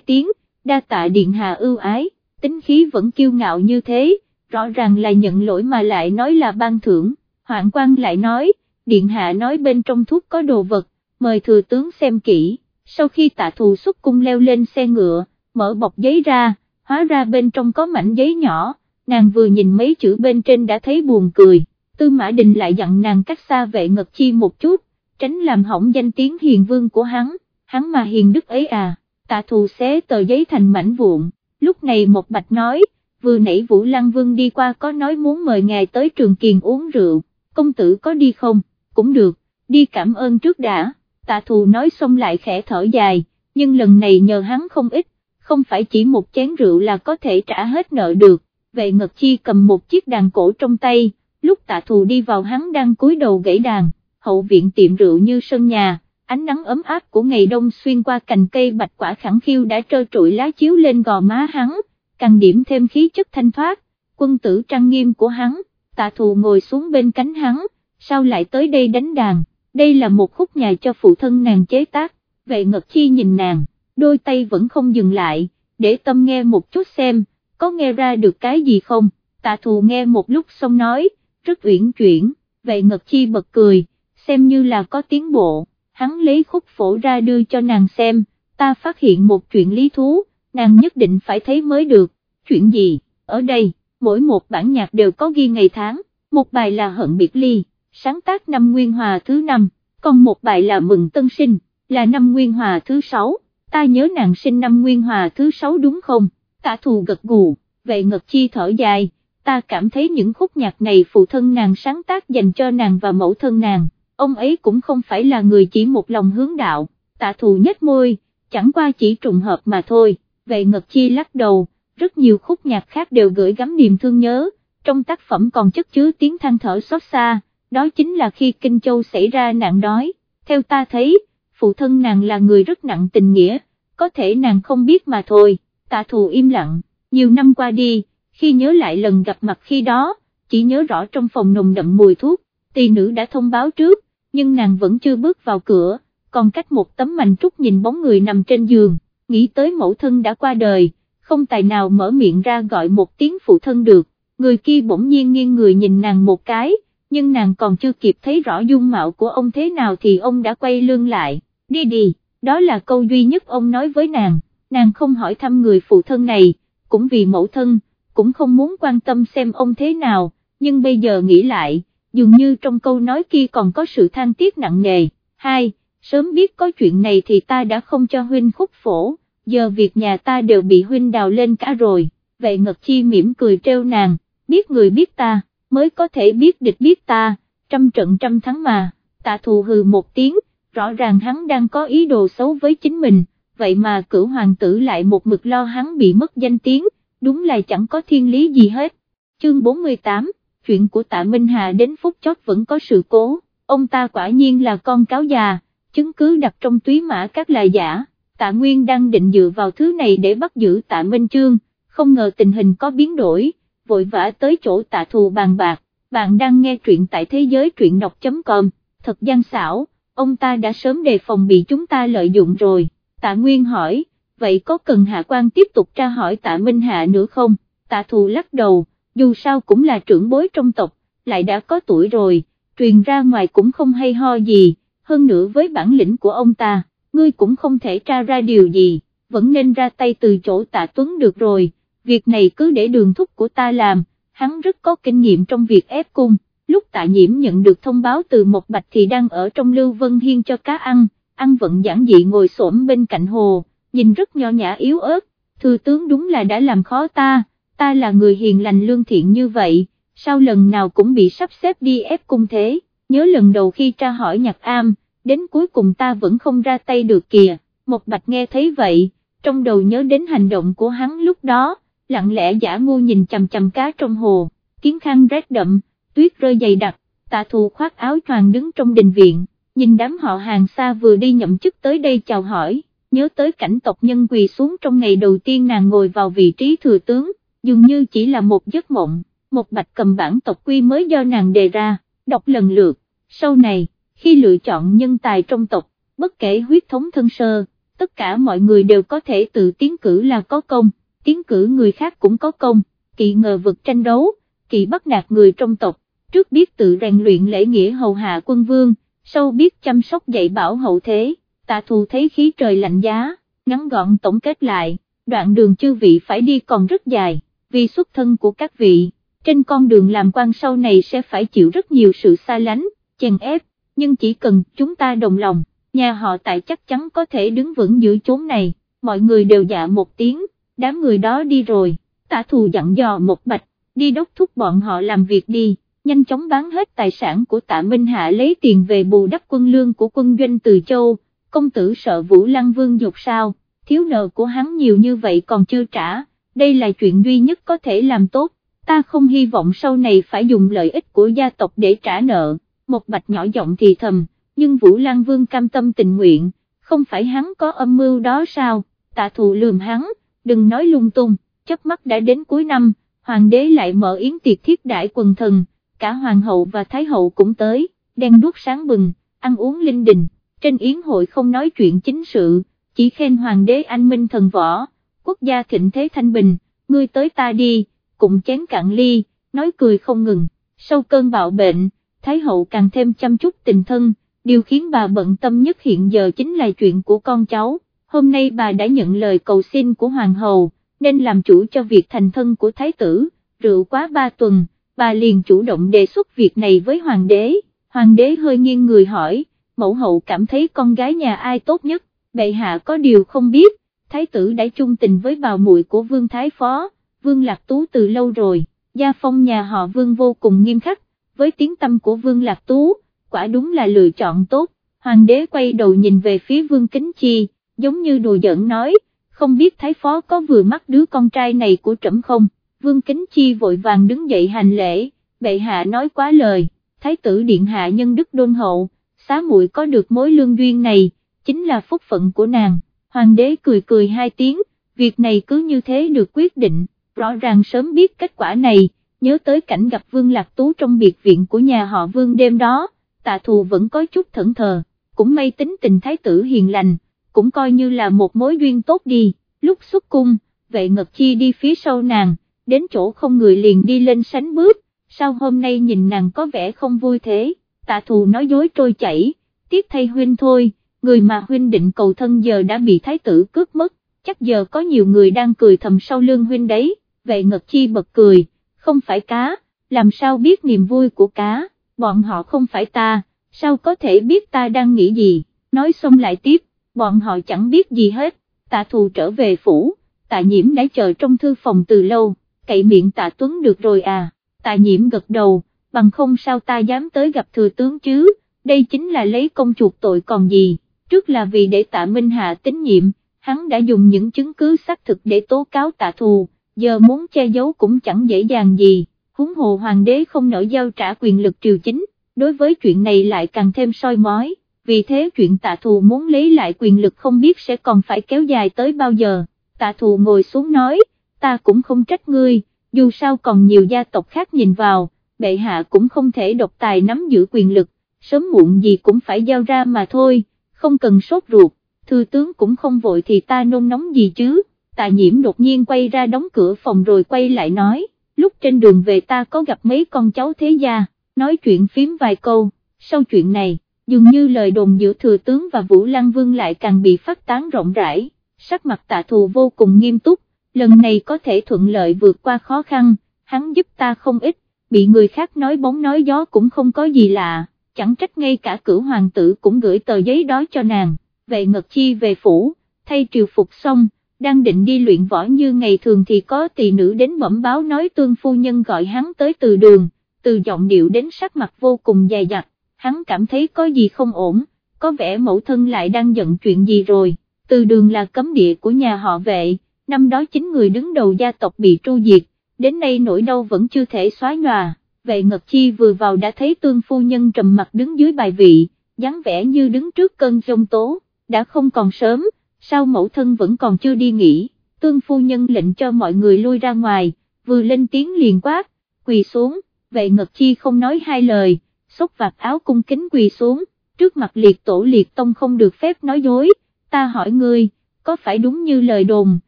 tiếng, đa tạ điện hạ ưu ái, tính khí vẫn kiêu ngạo như thế, rõ ràng là nhận lỗi mà lại nói là ban thưởng, hoạn quan lại nói, điện hạ nói bên trong thuốc có đồ vật, mời thừa tướng xem kỹ, sau khi tạ thù xuất cung leo lên xe ngựa, mở bọc giấy ra, hóa ra bên trong có mảnh giấy nhỏ, nàng vừa nhìn mấy chữ bên trên đã thấy buồn cười, tư mã đình lại dặn nàng cách xa vệ ngật chi một chút, tránh làm hỏng danh tiếng hiền vương của hắn, hắn mà hiền đức ấy à, tạ thù xé tờ giấy thành mảnh vụn, lúc này một bạch nói, vừa nãy Vũ Lăng Vương đi qua có nói muốn mời ngài tới trường kiền uống rượu, công tử có đi không? cũng được, đi cảm ơn trước đã, tạ thù nói xong lại khẽ thở dài, nhưng lần này nhờ hắn không ít, không phải chỉ một chén rượu là có thể trả hết nợ được, vệ ngật chi cầm một chiếc đàn cổ trong tay, lúc tạ thù đi vào hắn đang cúi đầu gãy đàn, hậu viện tiệm rượu như sân nhà, ánh nắng ấm áp của ngày đông xuyên qua cành cây bạch quả khẳng khiêu đã trơ trụi lá chiếu lên gò má hắn, càng điểm thêm khí chất thanh thoát, quân tử trang nghiêm của hắn, tạ thù ngồi xuống bên cánh hắn, sao lại tới đây đánh đàn, đây là một khúc nhạc cho phụ thân nàng chế tác, vệ ngật chi nhìn nàng, đôi tay vẫn không dừng lại, để tâm nghe một chút xem, có nghe ra được cái gì không, tạ thù nghe một lúc xong nói, rất uyển chuyển, vệ ngật chi bật cười, xem như là có tiến bộ, hắn lấy khúc phổ ra đưa cho nàng xem, ta phát hiện một chuyện lý thú, nàng nhất định phải thấy mới được, chuyện gì, ở đây, mỗi một bản nhạc đều có ghi ngày tháng, một bài là hận biệt ly sáng tác năm Nguyên Hòa thứ năm, còn một bài là Mừng Tân Sinh, là năm Nguyên Hòa thứ sáu, ta nhớ nàng sinh năm Nguyên Hòa thứ sáu đúng không, tạ thù gật gù, vệ ngật chi thở dài, ta cảm thấy những khúc nhạc này phụ thân nàng sáng tác dành cho nàng và mẫu thân nàng, ông ấy cũng không phải là người chỉ một lòng hướng đạo, tạ thù nhếch môi, chẳng qua chỉ trùng hợp mà thôi, Về ngật chi lắc đầu, rất nhiều khúc nhạc khác đều gửi gắm niềm thương nhớ, trong tác phẩm còn chất chứa tiếng than thở xót xa đó chính là khi Kinh Châu xảy ra nạn đói, theo ta thấy, phụ thân nàng là người rất nặng tình nghĩa, có thể nàng không biết mà thôi, tạ thù im lặng, nhiều năm qua đi, khi nhớ lại lần gặp mặt khi đó, chỉ nhớ rõ trong phòng nồng đậm mùi thuốc, tỳ nữ đã thông báo trước, nhưng nàng vẫn chưa bước vào cửa, còn cách một tấm mảnh trúc nhìn bóng người nằm trên giường, nghĩ tới mẫu thân đã qua đời, không tài nào mở miệng ra gọi một tiếng phụ thân được, người kia bỗng nhiên nghiêng người nhìn nàng một cái, nhưng nàng còn chưa kịp thấy rõ dung mạo của ông thế nào thì ông đã quay lưng lại, đi đi, đó là câu duy nhất ông nói với nàng, nàng không hỏi thăm người phụ thân này, cũng vì mẫu thân, cũng không muốn quan tâm xem ông thế nào, nhưng bây giờ nghĩ lại, dường như trong câu nói kia còn có sự than tiếc nặng nề, hai, sớm biết có chuyện này thì ta đã không cho huynh khúc phổ, giờ việc nhà ta đều bị huynh đào lên cả rồi, vậy Ngật Chi mỉm cười treo nàng, biết người biết ta, mới có thể biết địch biết ta, trăm trận trăm thắng mà, tạ thù hừ một tiếng, rõ ràng hắn đang có ý đồ xấu với chính mình, vậy mà cửu hoàng tử lại một mực lo hắn bị mất danh tiếng, đúng là chẳng có thiên lý gì hết. Chương 48, chuyện của tạ Minh Hà đến phút chót vẫn có sự cố, ông ta quả nhiên là con cáo già, chứng cứ đặt trong túy mã các là giả, tạ Nguyên đang định dựa vào thứ này để bắt giữ tạ Minh Chương, không ngờ tình hình có biến đổi, vội vã tới chỗ tạ thù bàn bạc, bạn đang nghe truyện tại thế giới truyện đọc.com, thật gian xảo, ông ta đã sớm đề phòng bị chúng ta lợi dụng rồi, tạ Nguyên hỏi, vậy có cần hạ quan tiếp tục tra hỏi tạ Minh Hạ nữa không, tạ thù lắc đầu, dù sao cũng là trưởng bối trong tộc, lại đã có tuổi rồi, truyền ra ngoài cũng không hay ho gì, hơn nữa với bản lĩnh của ông ta, ngươi cũng không thể tra ra điều gì, vẫn nên ra tay từ chỗ tạ tuấn được rồi, việc này cứ để đường thúc của ta làm, hắn rất có kinh nghiệm trong việc ép cung, lúc tạ nhiễm nhận được thông báo từ một bạch thì đang ở trong Lưu Vân Hiên cho cá ăn, ăn vận giản dị ngồi xổm bên cạnh hồ, nhìn rất nho nhã yếu ớt, thư tướng đúng là đã làm khó ta, ta là người hiền lành lương thiện như vậy, sao lần nào cũng bị sắp xếp đi ép cung thế, nhớ lần đầu khi tra hỏi nhạc am, đến cuối cùng ta vẫn không ra tay được kìa, một bạch nghe thấy vậy, trong đầu nhớ đến hành động của hắn lúc đó, lặng lẽ giả ngu nhìn chầm chầm cá trong hồ, kiến khăn rét đậm, tuyết rơi dày đặc, tạ thù khoác áo choàng đứng trong đình viện, nhìn đám họ hàng xa vừa đi nhậm chức tới đây chào hỏi, nhớ tới cảnh tộc nhân quỳ xuống trong ngày đầu tiên nàng ngồi vào vị trí thừa tướng, dường như chỉ là một giấc mộng, một bạch cầm bản tộc quy mới do nàng đề ra, đọc lần lượt, sau này, khi lựa chọn nhân tài trong tộc, bất kể huyết thống thân sơ, tất cả mọi người đều có thể tự tiến cử là có công, tiến cử người khác cũng có công, kỵ ngờ vực tranh đấu, kỵ bắt nạt người trong tộc, trước biết tự rèn luyện lễ nghĩa hầu hạ quân vương, sau biết chăm sóc dạy bảo hậu thế, tạ thù thấy khí trời lạnh giá, ngắn gọn tổng kết lại, đoạn đường chư vị phải đi còn rất dài, vì xuất thân của các vị, trên con đường làm quan sau này sẽ phải chịu rất nhiều sự xa lánh, chèn ép, nhưng chỉ cần chúng ta đồng lòng, nhà họ tại chắc chắn có thể đứng vững giữa chốn này, mọi người đều dạ một tiếng, đám người đó đi rồi, Tả thù dặn dò một bạch, đi đốc thúc bọn họ làm việc đi, nhanh chóng bán hết tài sản của tạ Minh Hạ lấy tiền về bù đắp quân lương của quân doanh từ châu, công tử sợ Vũ Lăng Vương dục sao, thiếu nợ của hắn nhiều như vậy còn chưa trả, đây là chuyện duy nhất có thể làm tốt, ta không hy vọng sau này phải dùng lợi ích của gia tộc để trả nợ, một bạch nhỏ giọng thì thầm, nhưng Vũ Lan Vương cam tâm tình nguyện, không phải hắn có âm mưu đó sao, tạ thù lườm hắn, đừng nói lung tung, chớp mắt đã đến cuối năm, hoàng đế lại mở yến tiệc thiết đại quần thần, cả hoàng hậu và thái hậu cũng tới, đen đuốc sáng bừng, ăn uống linh đình, trên yến hội không nói chuyện chính sự, chỉ khen hoàng đế anh minh thần võ, quốc gia thịnh thế thanh bình, ngươi tới ta đi, cũng chén cạn ly, nói cười không ngừng, sau cơn bạo bệnh, thái hậu càng thêm chăm chút tình thân, điều khiến bà bận tâm nhất hiện giờ chính là chuyện của con cháu hôm nay bà đã nhận lời cầu xin của hoàng hậu, nên làm chủ cho việc thành thân của thái tử, rượu quá ba tuần, bà liền chủ động đề xuất việc này với hoàng đế, hoàng đế hơi nghiêng người hỏi, mẫu hậu cảm thấy con gái nhà ai tốt nhất, bệ hạ có điều không biết, thái tử đã chung tình với bào muội của vương thái phó, vương lạc tú từ lâu rồi, gia phong nhà họ vương vô cùng nghiêm khắc, với tiếng tâm của vương lạc tú, quả đúng là lựa chọn tốt, hoàng đế quay đầu nhìn về phía vương kính chi, giống như đùa giỡn nói, không biết thái phó có vừa mắt đứa con trai này của trẫm không, vương kính chi vội vàng đứng dậy hành lễ, bệ hạ nói quá lời, thái tử điện hạ nhân đức đôn hậu, xá muội có được mối lương duyên này, chính là phúc phận của nàng, hoàng đế cười cười hai tiếng, việc này cứ như thế được quyết định, rõ ràng sớm biết kết quả này, nhớ tới cảnh gặp Vương Lạc Tú trong biệt viện của nhà họ Vương đêm đó, tạ thù vẫn có chút thẫn thờ, cũng may tính tình thái tử hiền lành, cũng coi như là một mối duyên tốt đi, lúc xuất cung, vệ ngật chi đi phía sau nàng, đến chỗ không người liền đi lên sánh bước, sao hôm nay nhìn nàng có vẻ không vui thế, tạ thù nói dối trôi chảy, tiếc thay huynh thôi, người mà huynh định cầu thân giờ đã bị thái tử cướp mất, chắc giờ có nhiều người đang cười thầm sau lưng huynh đấy, vệ ngật chi bật cười, không phải cá, làm sao biết niềm vui của cá, bọn họ không phải ta, sao có thể biết ta đang nghĩ gì, nói xong lại tiếp, bọn họ chẳng biết gì hết, tạ thù trở về phủ, tạ nhiễm đã chờ trong thư phòng từ lâu, cậy miệng tạ tuấn được rồi à, tạ nhiễm gật đầu, bằng không sao ta dám tới gặp thừa tướng chứ, đây chính là lấy công chuộc tội còn gì, trước là vì để tạ Minh Hạ tín nhiệm, hắn đã dùng những chứng cứ xác thực để tố cáo tạ thù, giờ muốn che giấu cũng chẳng dễ dàng gì, huống hồ hoàng đế không nỡ giao trả quyền lực triều chính, đối với chuyện này lại càng thêm soi mói, vì thế chuyện tạ thù muốn lấy lại quyền lực không biết sẽ còn phải kéo dài tới bao giờ, tạ thù ngồi xuống nói, ta cũng không trách ngươi, dù sao còn nhiều gia tộc khác nhìn vào, bệ hạ cũng không thể độc tài nắm giữ quyền lực, sớm muộn gì cũng phải giao ra mà thôi, không cần sốt ruột, thư tướng cũng không vội thì ta nôn nóng gì chứ, tạ nhiễm đột nhiên quay ra đóng cửa phòng rồi quay lại nói, lúc trên đường về ta có gặp mấy con cháu thế gia, nói chuyện phím vài câu, sau chuyện này, dường như lời đồn giữa thừa tướng và Vũ Lăng Vương lại càng bị phát tán rộng rãi, sắc mặt tạ thù vô cùng nghiêm túc, lần này có thể thuận lợi vượt qua khó khăn, hắn giúp ta không ít, bị người khác nói bóng nói gió cũng không có gì lạ, chẳng trách ngay cả cửu hoàng tử cũng gửi tờ giấy đó cho nàng, về ngật chi về phủ, thay triều phục xong, đang định đi luyện võ như ngày thường thì có tỳ nữ đến bẩm báo nói tương phu nhân gọi hắn tới từ đường, từ giọng điệu đến sắc mặt vô cùng dài dặt, hắn cảm thấy có gì không ổn, có vẻ mẫu thân lại đang giận chuyện gì rồi, từ đường là cấm địa của nhà họ vệ, năm đó chính người đứng đầu gia tộc bị tru diệt, đến nay nỗi đau vẫn chưa thể xóa nhòa, vệ ngật chi vừa vào đã thấy tương phu nhân trầm mặt đứng dưới bài vị, dáng vẻ như đứng trước cơn giông tố, đã không còn sớm, sao mẫu thân vẫn còn chưa đi nghỉ, tương phu nhân lệnh cho mọi người lui ra ngoài, vừa lên tiếng liền quát, quỳ xuống, vệ ngật chi không nói hai lời, xốc vạt áo cung kính quỳ xuống, trước mặt liệt tổ liệt tông không được phép nói dối, ta hỏi ngươi, có phải đúng như lời đồn,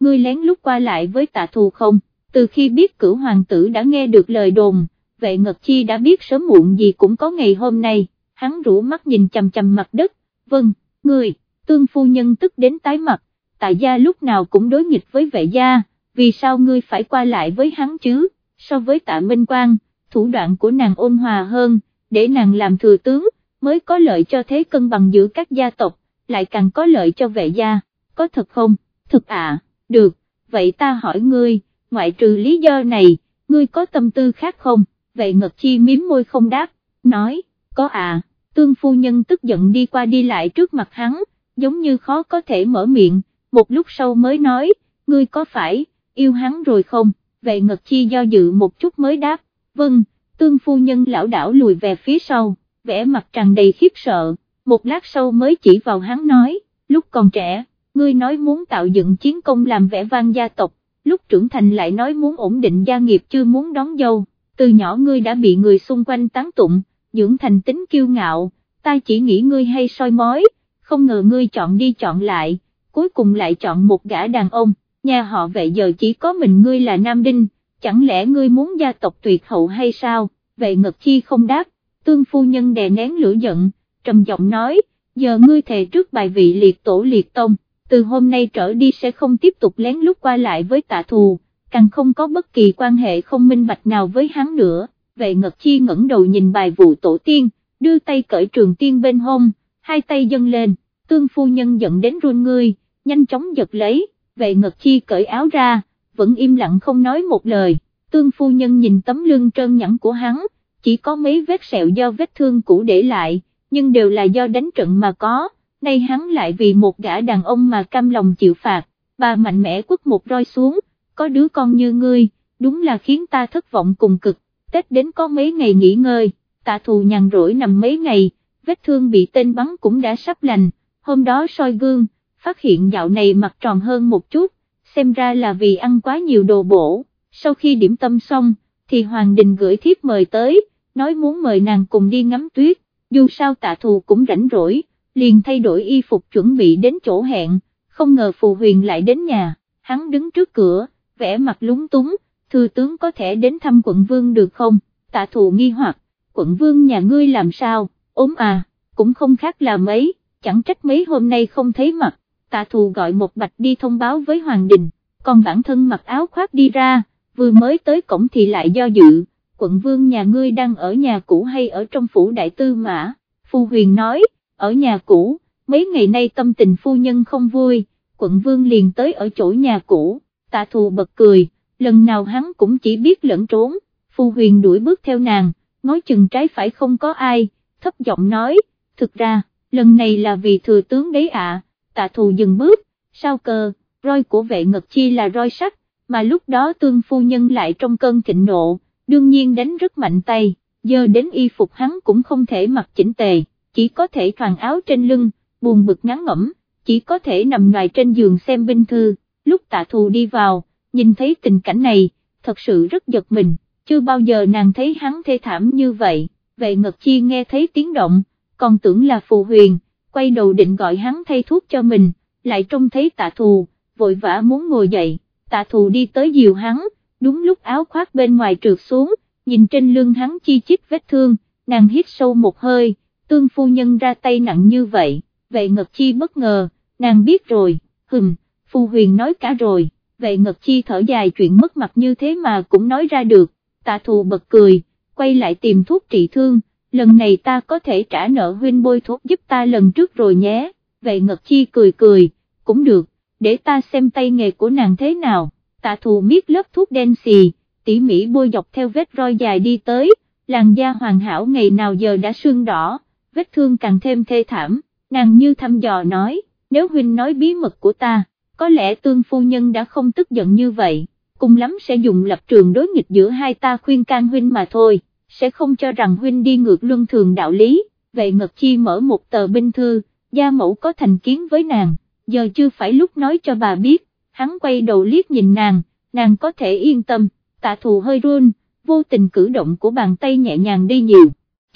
ngươi lén lút qua lại với tạ thù không, từ khi biết cửu hoàng tử đã nghe được lời đồn, vệ ngật chi đã biết sớm muộn gì cũng có ngày hôm nay, hắn rũ mắt nhìn chầm chầm mặt đất, vâng, người, tương phu nhân tức đến tái mặt, tại gia lúc nào cũng đối nghịch với vệ gia, vì sao ngươi phải qua lại với hắn chứ, so với tạ Minh Quang, thủ đoạn của nàng ôn hòa hơn, để nàng làm thừa tướng, mới có lợi cho thế cân bằng giữa các gia tộc, lại càng có lợi cho vệ gia, có thật không, Thật ạ, được, vậy ta hỏi ngươi, ngoại trừ lý do này, ngươi có tâm tư khác không, vệ ngật chi miếm môi không đáp, nói, có à, tương phu nhân tức giận đi qua đi lại trước mặt hắn, giống như khó có thể mở miệng, một lúc sau mới nói, ngươi có phải, yêu hắn rồi không, vệ ngật chi do dự một chút mới đáp, vâng, tương phu nhân lão đảo lùi về phía sau, vẻ mặt tràn đầy khiếp sợ, một lát sau mới chỉ vào hắn nói, lúc còn trẻ, ngươi nói muốn tạo dựng chiến công làm vẻ vang gia tộc, lúc trưởng thành lại nói muốn ổn định gia nghiệp chưa muốn đón dâu, từ nhỏ ngươi đã bị người xung quanh tán tụng, dưỡng thành tính kiêu ngạo, ta chỉ nghĩ ngươi hay soi mói, không ngờ ngươi chọn đi chọn lại, cuối cùng lại chọn một gã đàn ông, nhà họ vệ giờ chỉ có mình ngươi là Nam Đinh, chẳng lẽ ngươi muốn gia tộc tuyệt hậu hay sao, vệ ngật chi không đáp, tương phu nhân đè nén lửa giận, trầm giọng nói, giờ ngươi thề trước bài vị liệt tổ liệt tông, từ hôm nay trở đi sẽ không tiếp tục lén lút qua lại với tạ thù, càng không có bất kỳ quan hệ không minh bạch nào với hắn nữa, vệ ngật chi ngẩng đầu nhìn bài vụ tổ tiên, đưa tay cởi trường tiên bên hông, hai tay dâng lên, tương phu nhân giận đến run người, nhanh chóng giật lấy, vệ ngật chi cởi áo ra, vẫn im lặng không nói một lời, tương phu nhân nhìn tấm lưng trơn nhẵn của hắn, chỉ có mấy vết sẹo do vết thương cũ để lại, nhưng đều là do đánh trận mà có, nay hắn lại vì một gã đàn ông mà cam lòng chịu phạt, bà mạnh mẽ quất một roi xuống, có đứa con như ngươi, đúng là khiến ta thất vọng cùng cực, Tết đến có mấy ngày nghỉ ngơi, tạ thù nhàn rỗi nằm mấy ngày, vết thương bị tên bắn cũng đã sắp lành, hôm đó soi gương, phát hiện dạo này mặt tròn hơn một chút, xem ra là vì ăn quá nhiều đồ bổ, sau khi điểm tâm xong, thì Hoàng Đình gửi thiếp mời tới, nói muốn mời nàng cùng đi ngắm tuyết, dù sao tạ thù cũng rảnh rỗi, liền thay đổi y phục chuẩn bị đến chỗ hẹn, không ngờ Phù Huyền lại đến nhà, hắn đứng trước cửa, vẻ mặt lúng túng, thư tướng có thể đến thăm quận vương được không, tạ thù nghi hoặc, quận vương nhà ngươi làm sao, ốm à, cũng không khác là mấy, chẳng trách mấy hôm nay không thấy mặt, tạ thù gọi một bạch đi thông báo với Hoàng Đình, còn bản thân mặc áo khoác đi ra, vừa mới tới cổng thì lại do dự, quận vương nhà ngươi đang ở nhà cũ hay ở trong phủ đại tư mã, Phu Huyền nói, ở nhà cũ, mấy ngày nay tâm tình phu nhân không vui, quận vương liền tới ở chỗ nhà cũ, tạ thù bật cười, lần nào hắn cũng chỉ biết lẫn trốn, Phu Huyền đuổi bước theo nàng, nói chừng trái phải không có ai, thấp giọng nói, thực ra, lần này là vì thừa tướng đấy ạ, tạ thù dừng bước, sao cơ, roi của vệ ngật chi là roi sắt, mà lúc đó tương phu nhân lại trong cơn thịnh nộ, đương nhiên đánh rất mạnh tay, giờ đến y phục hắn cũng không thể mặc chỉnh tề, chỉ có thể thoàn áo trên lưng, buồn bực ngắn ngẩm, chỉ có thể nằm ngoài trên giường xem binh thư, lúc tạ thù đi vào, nhìn thấy tình cảnh này, thật sự rất giật mình, chưa bao giờ nàng thấy hắn thê thảm như vậy, vệ ngật chi nghe thấy tiếng động, còn tưởng là phù huyền, quay đầu định gọi hắn thay thuốc cho mình, lại trông thấy tạ thù, vội vã muốn ngồi dậy, tạ thù đi tới dìu hắn, đúng lúc áo khoác bên ngoài trượt xuống, nhìn trên lưng hắn chi chít vết thương, nàng hít sâu một hơi, tương phu nhân ra tay nặng như vậy, vệ ngật chi bất ngờ, nàng biết rồi, hừm, phu huyền nói cả rồi, vệ ngật chi thở dài chuyện mất mặt như thế mà cũng nói ra được, tạ thù bật cười, quay lại tìm thuốc trị thương, lần này ta có thể trả nợ huynh bôi thuốc giúp ta lần trước rồi nhé, vệ ngật chi cười cười, cũng được, để ta xem tay nghề của nàng thế nào, tạ thù miết lớp thuốc đen xì, tỉ mỉ bôi dọc theo vết roi dài đi tới, làn da hoàn hảo ngày nào giờ đã sưng đỏ, vết thương càng thêm thê thảm, nàng như thăm dò nói, nếu huynh nói bí mật của ta, có lẽ tương phu nhân đã không tức giận như vậy, cùng lắm sẽ dùng lập trường đối nghịch giữa hai ta khuyên can huynh mà thôi, sẽ không cho rằng huynh đi ngược luân thường đạo lý, vậy Ngật Chi mở một tờ binh thư, gia mẫu có thành kiến với nàng, giờ chưa phải lúc nói cho bà biết, hắn quay đầu liếc nhìn nàng, nàng có thể yên tâm, tạ thù hơi run, vô tình cử động của bàn tay nhẹ nhàng đi nhiều,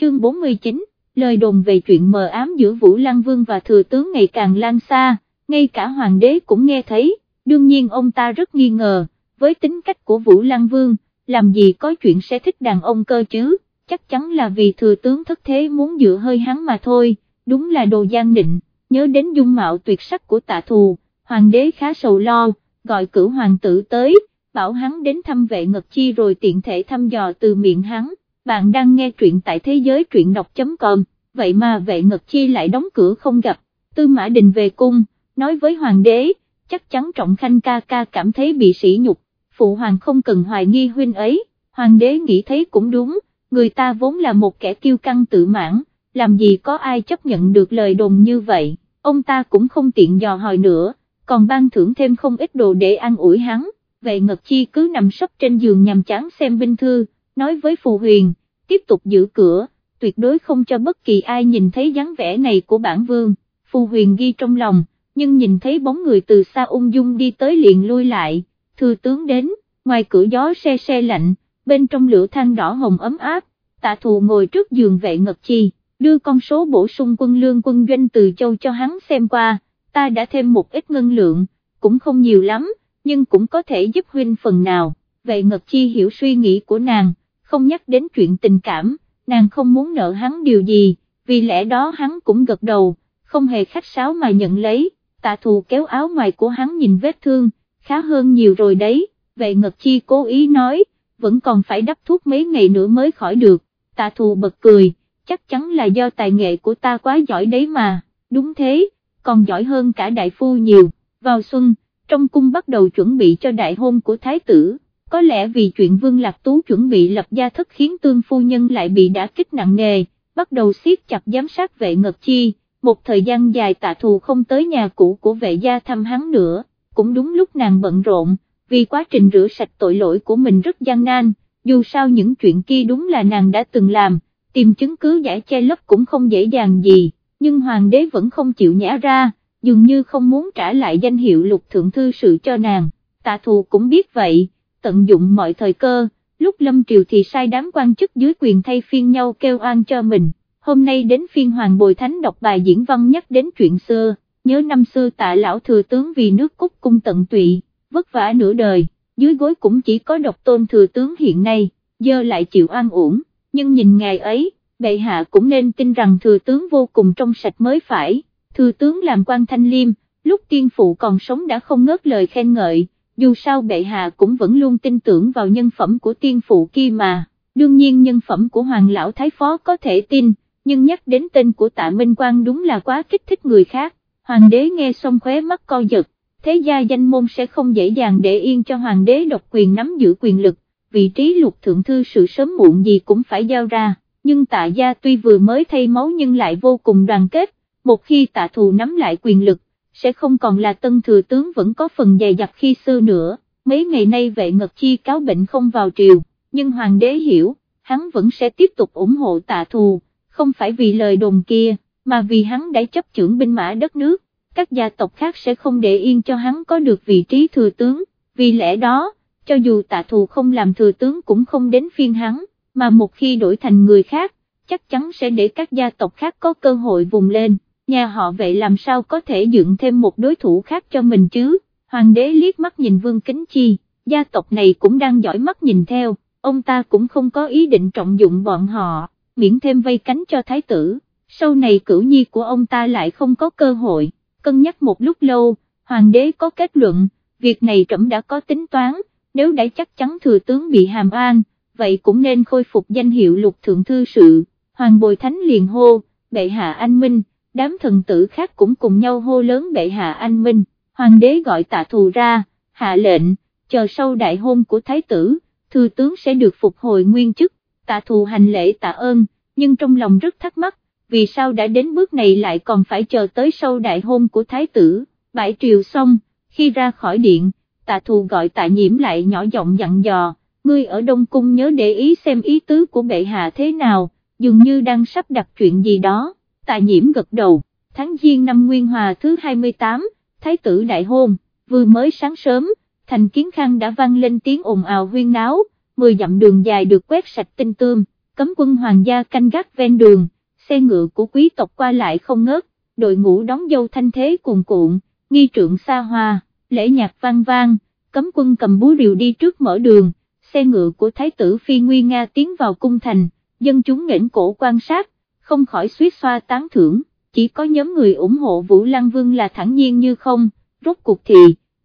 chương 49 lời đồn về chuyện mờ ám giữa Vũ Lăng Vương và thừa tướng ngày càng lan xa, ngay cả hoàng đế cũng nghe thấy, đương nhiên ông ta rất nghi ngờ, với tính cách của Vũ Lăng Vương, làm gì có chuyện sẽ thích đàn ông cơ chứ, chắc chắn là vì thừa tướng thất thế muốn dựa hơi hắn mà thôi, đúng là đồ gian định, nhớ đến dung mạo tuyệt sắc của tạ thù, hoàng đế khá sầu lo, gọi cử hoàng tử tới, bảo hắn đến thăm vệ ngật chi rồi tiện thể thăm dò từ miệng hắn bạn đang nghe truyện tại thế giới truyện đọc.com, vậy mà vệ ngật chi lại đóng cửa không gặp, tư mã đình về cung, nói với hoàng đế, chắc chắn trọng khanh ca ca cảm thấy bị sỉ nhục, phụ hoàng không cần hoài nghi huynh ấy, hoàng đế nghĩ thấy cũng đúng, người ta vốn là một kẻ kiêu căng tự mãn, làm gì có ai chấp nhận được lời đồn như vậy, ông ta cũng không tiện dò hỏi nữa, còn ban thưởng thêm không ít đồ để ăn ủi hắn, vậy Ngật Chi cứ nằm sấp trên giường nhằm chán xem binh thư, nói với Phù Huyền, tiếp tục giữ cửa, tuyệt đối không cho bất kỳ ai nhìn thấy dáng vẻ này của bản vương, Phù Huyền ghi trong lòng, nhưng nhìn thấy bóng người từ xa ung dung đi tới liền lui lại, thư tướng đến, ngoài cửa gió xe xe lạnh, bên trong lửa than đỏ hồng ấm áp, tạ thù ngồi trước giường vệ ngật chi, đưa con số bổ sung quân lương quân doanh từ châu cho hắn xem qua, ta đã thêm một ít ngân lượng, cũng không nhiều lắm, nhưng cũng có thể giúp huynh phần nào vệ ngật chi hiểu suy nghĩ của nàng, không nhắc đến chuyện tình cảm, nàng không muốn nợ hắn điều gì, vì lẽ đó hắn cũng gật đầu, không hề khách sáo mà nhận lấy, tạ thù kéo áo ngoài của hắn nhìn vết thương, khá hơn nhiều rồi đấy, vệ ngật chi cố ý nói, vẫn còn phải đắp thuốc mấy ngày nữa mới khỏi được, tạ thù bật cười, chắc chắn là do tài nghệ của ta quá giỏi đấy mà, đúng thế, còn giỏi hơn cả đại phu nhiều, vào xuân, trong cung bắt đầu chuẩn bị cho đại hôn của thái tử có lẽ vì chuyện Vương Lạc Tú chuẩn bị lập gia thất khiến tương phu nhân lại bị đả kích nặng nề, bắt đầu siết chặt giám sát vệ ngật chi, một thời gian dài tạ thù không tới nhà cũ của vệ gia thăm hắn nữa, cũng đúng lúc nàng bận rộn, vì quá trình rửa sạch tội lỗi của mình rất gian nan, dù sao những chuyện kia đúng là nàng đã từng làm, tìm chứng cứ giải che lấp cũng không dễ dàng gì, nhưng hoàng đế vẫn không chịu nhả ra, dường như không muốn trả lại danh hiệu lục thượng thư sự cho nàng, tạ thù cũng biết vậy tận dụng mọi thời cơ, lúc lâm triều thì sai đám quan chức dưới quyền thay phiên nhau kêu oan cho mình, hôm nay đến phiên Hoàng Bồi Thánh đọc bài diễn văn nhắc đến chuyện xưa, nhớ năm xưa tạ lão thừa tướng vì nước cúc cung tận tụy, vất vả nửa đời, dưới gối cũng chỉ có độc tôn thừa tướng hiện nay, giờ lại chịu an uổng, nhưng nhìn ngày ấy, bệ hạ cũng nên tin rằng thừa tướng vô cùng trong sạch mới phải, thừa tướng làm quan thanh liêm, lúc tiên phụ còn sống đã không ngớt lời khen ngợi, dù sao bệ hạ cũng vẫn luôn tin tưởng vào nhân phẩm của tiên phụ kia mà, đương nhiên nhân phẩm của hoàng lão thái phó có thể tin, nhưng nhắc đến tên của tạ Minh Quang đúng là quá kích thích người khác, hoàng đế nghe xong khóe mắt co giật, thế gia danh môn sẽ không dễ dàng để yên cho hoàng đế độc quyền nắm giữ quyền lực, vị trí lục thượng thư sự sớm muộn gì cũng phải giao ra, nhưng tạ gia tuy vừa mới thay máu nhưng lại vô cùng đoàn kết, một khi tạ thù nắm lại quyền lực, sẽ không còn là tân thừa tướng vẫn có phần dày dặt khi xưa nữa, mấy ngày nay vệ ngật chi cáo bệnh không vào triều, nhưng hoàng đế hiểu, hắn vẫn sẽ tiếp tục ủng hộ tạ thù, không phải vì lời đồn kia, mà vì hắn đã chấp trưởng binh mã đất nước, các gia tộc khác sẽ không để yên cho hắn có được vị trí thừa tướng, vì lẽ đó, cho dù tạ thù không làm thừa tướng cũng không đến phiên hắn, mà một khi đổi thành người khác, chắc chắn sẽ để các gia tộc khác có cơ hội vùng lên. Nhà họ vậy làm sao có thể dựng thêm một đối thủ khác cho mình chứ, hoàng đế liếc mắt nhìn vương kính chi, gia tộc này cũng đang dõi mắt nhìn theo, ông ta cũng không có ý định trọng dụng bọn họ, miễn thêm vây cánh cho thái tử, sau này cửu nhi của ông ta lại không có cơ hội, cân nhắc một lúc lâu, hoàng đế có kết luận, việc này trẫm đã có tính toán, nếu đã chắc chắn thừa tướng bị hàm an, vậy cũng nên khôi phục danh hiệu lục thượng thư sự, hoàng bồi thánh liền hô, bệ hạ anh minh, đám thần tử khác cũng cùng nhau hô lớn bệ hạ anh minh, hoàng đế gọi tạ thù ra, hạ lệnh, chờ sau đại hôn của thái tử, thư tướng sẽ được phục hồi nguyên chức, tạ thù hành lễ tạ ơn, nhưng trong lòng rất thắc mắc, vì sao đã đến bước này lại còn phải chờ tới sau đại hôn của thái tử, bãi triều xong, khi ra khỏi điện, tạ thù gọi tạ nhiễm lại nhỏ giọng dặn dò, ngươi ở Đông Cung nhớ để ý xem ý tứ của bệ hạ thế nào, dường như đang sắp đặt chuyện gì đó. Tạ nhiễm gật đầu, tháng Giêng năm Nguyên Hòa thứ 28, Thái tử đại hôn, vừa mới sáng sớm, thành kiến khang đã vang lên tiếng ồn ào huyên náo, mười dặm đường dài được quét sạch tinh tươm, cấm quân hoàng gia canh gác ven đường, xe ngựa của quý tộc qua lại không ngớt, đội ngũ đóng dâu thanh thế cuồn cuộn, nghi trượng xa hoa, lễ nhạc vang vang, cấm quân cầm búa rìu đi trước mở đường, xe ngựa của thái tử Phi Nguy Nga tiến vào cung thành, dân chúng nghển cổ quan sát, không khỏi suýt xoa tán thưởng, chỉ có nhóm người ủng hộ Vũ Lăng Vương là thẳng nhiên như không, rốt cuộc thì,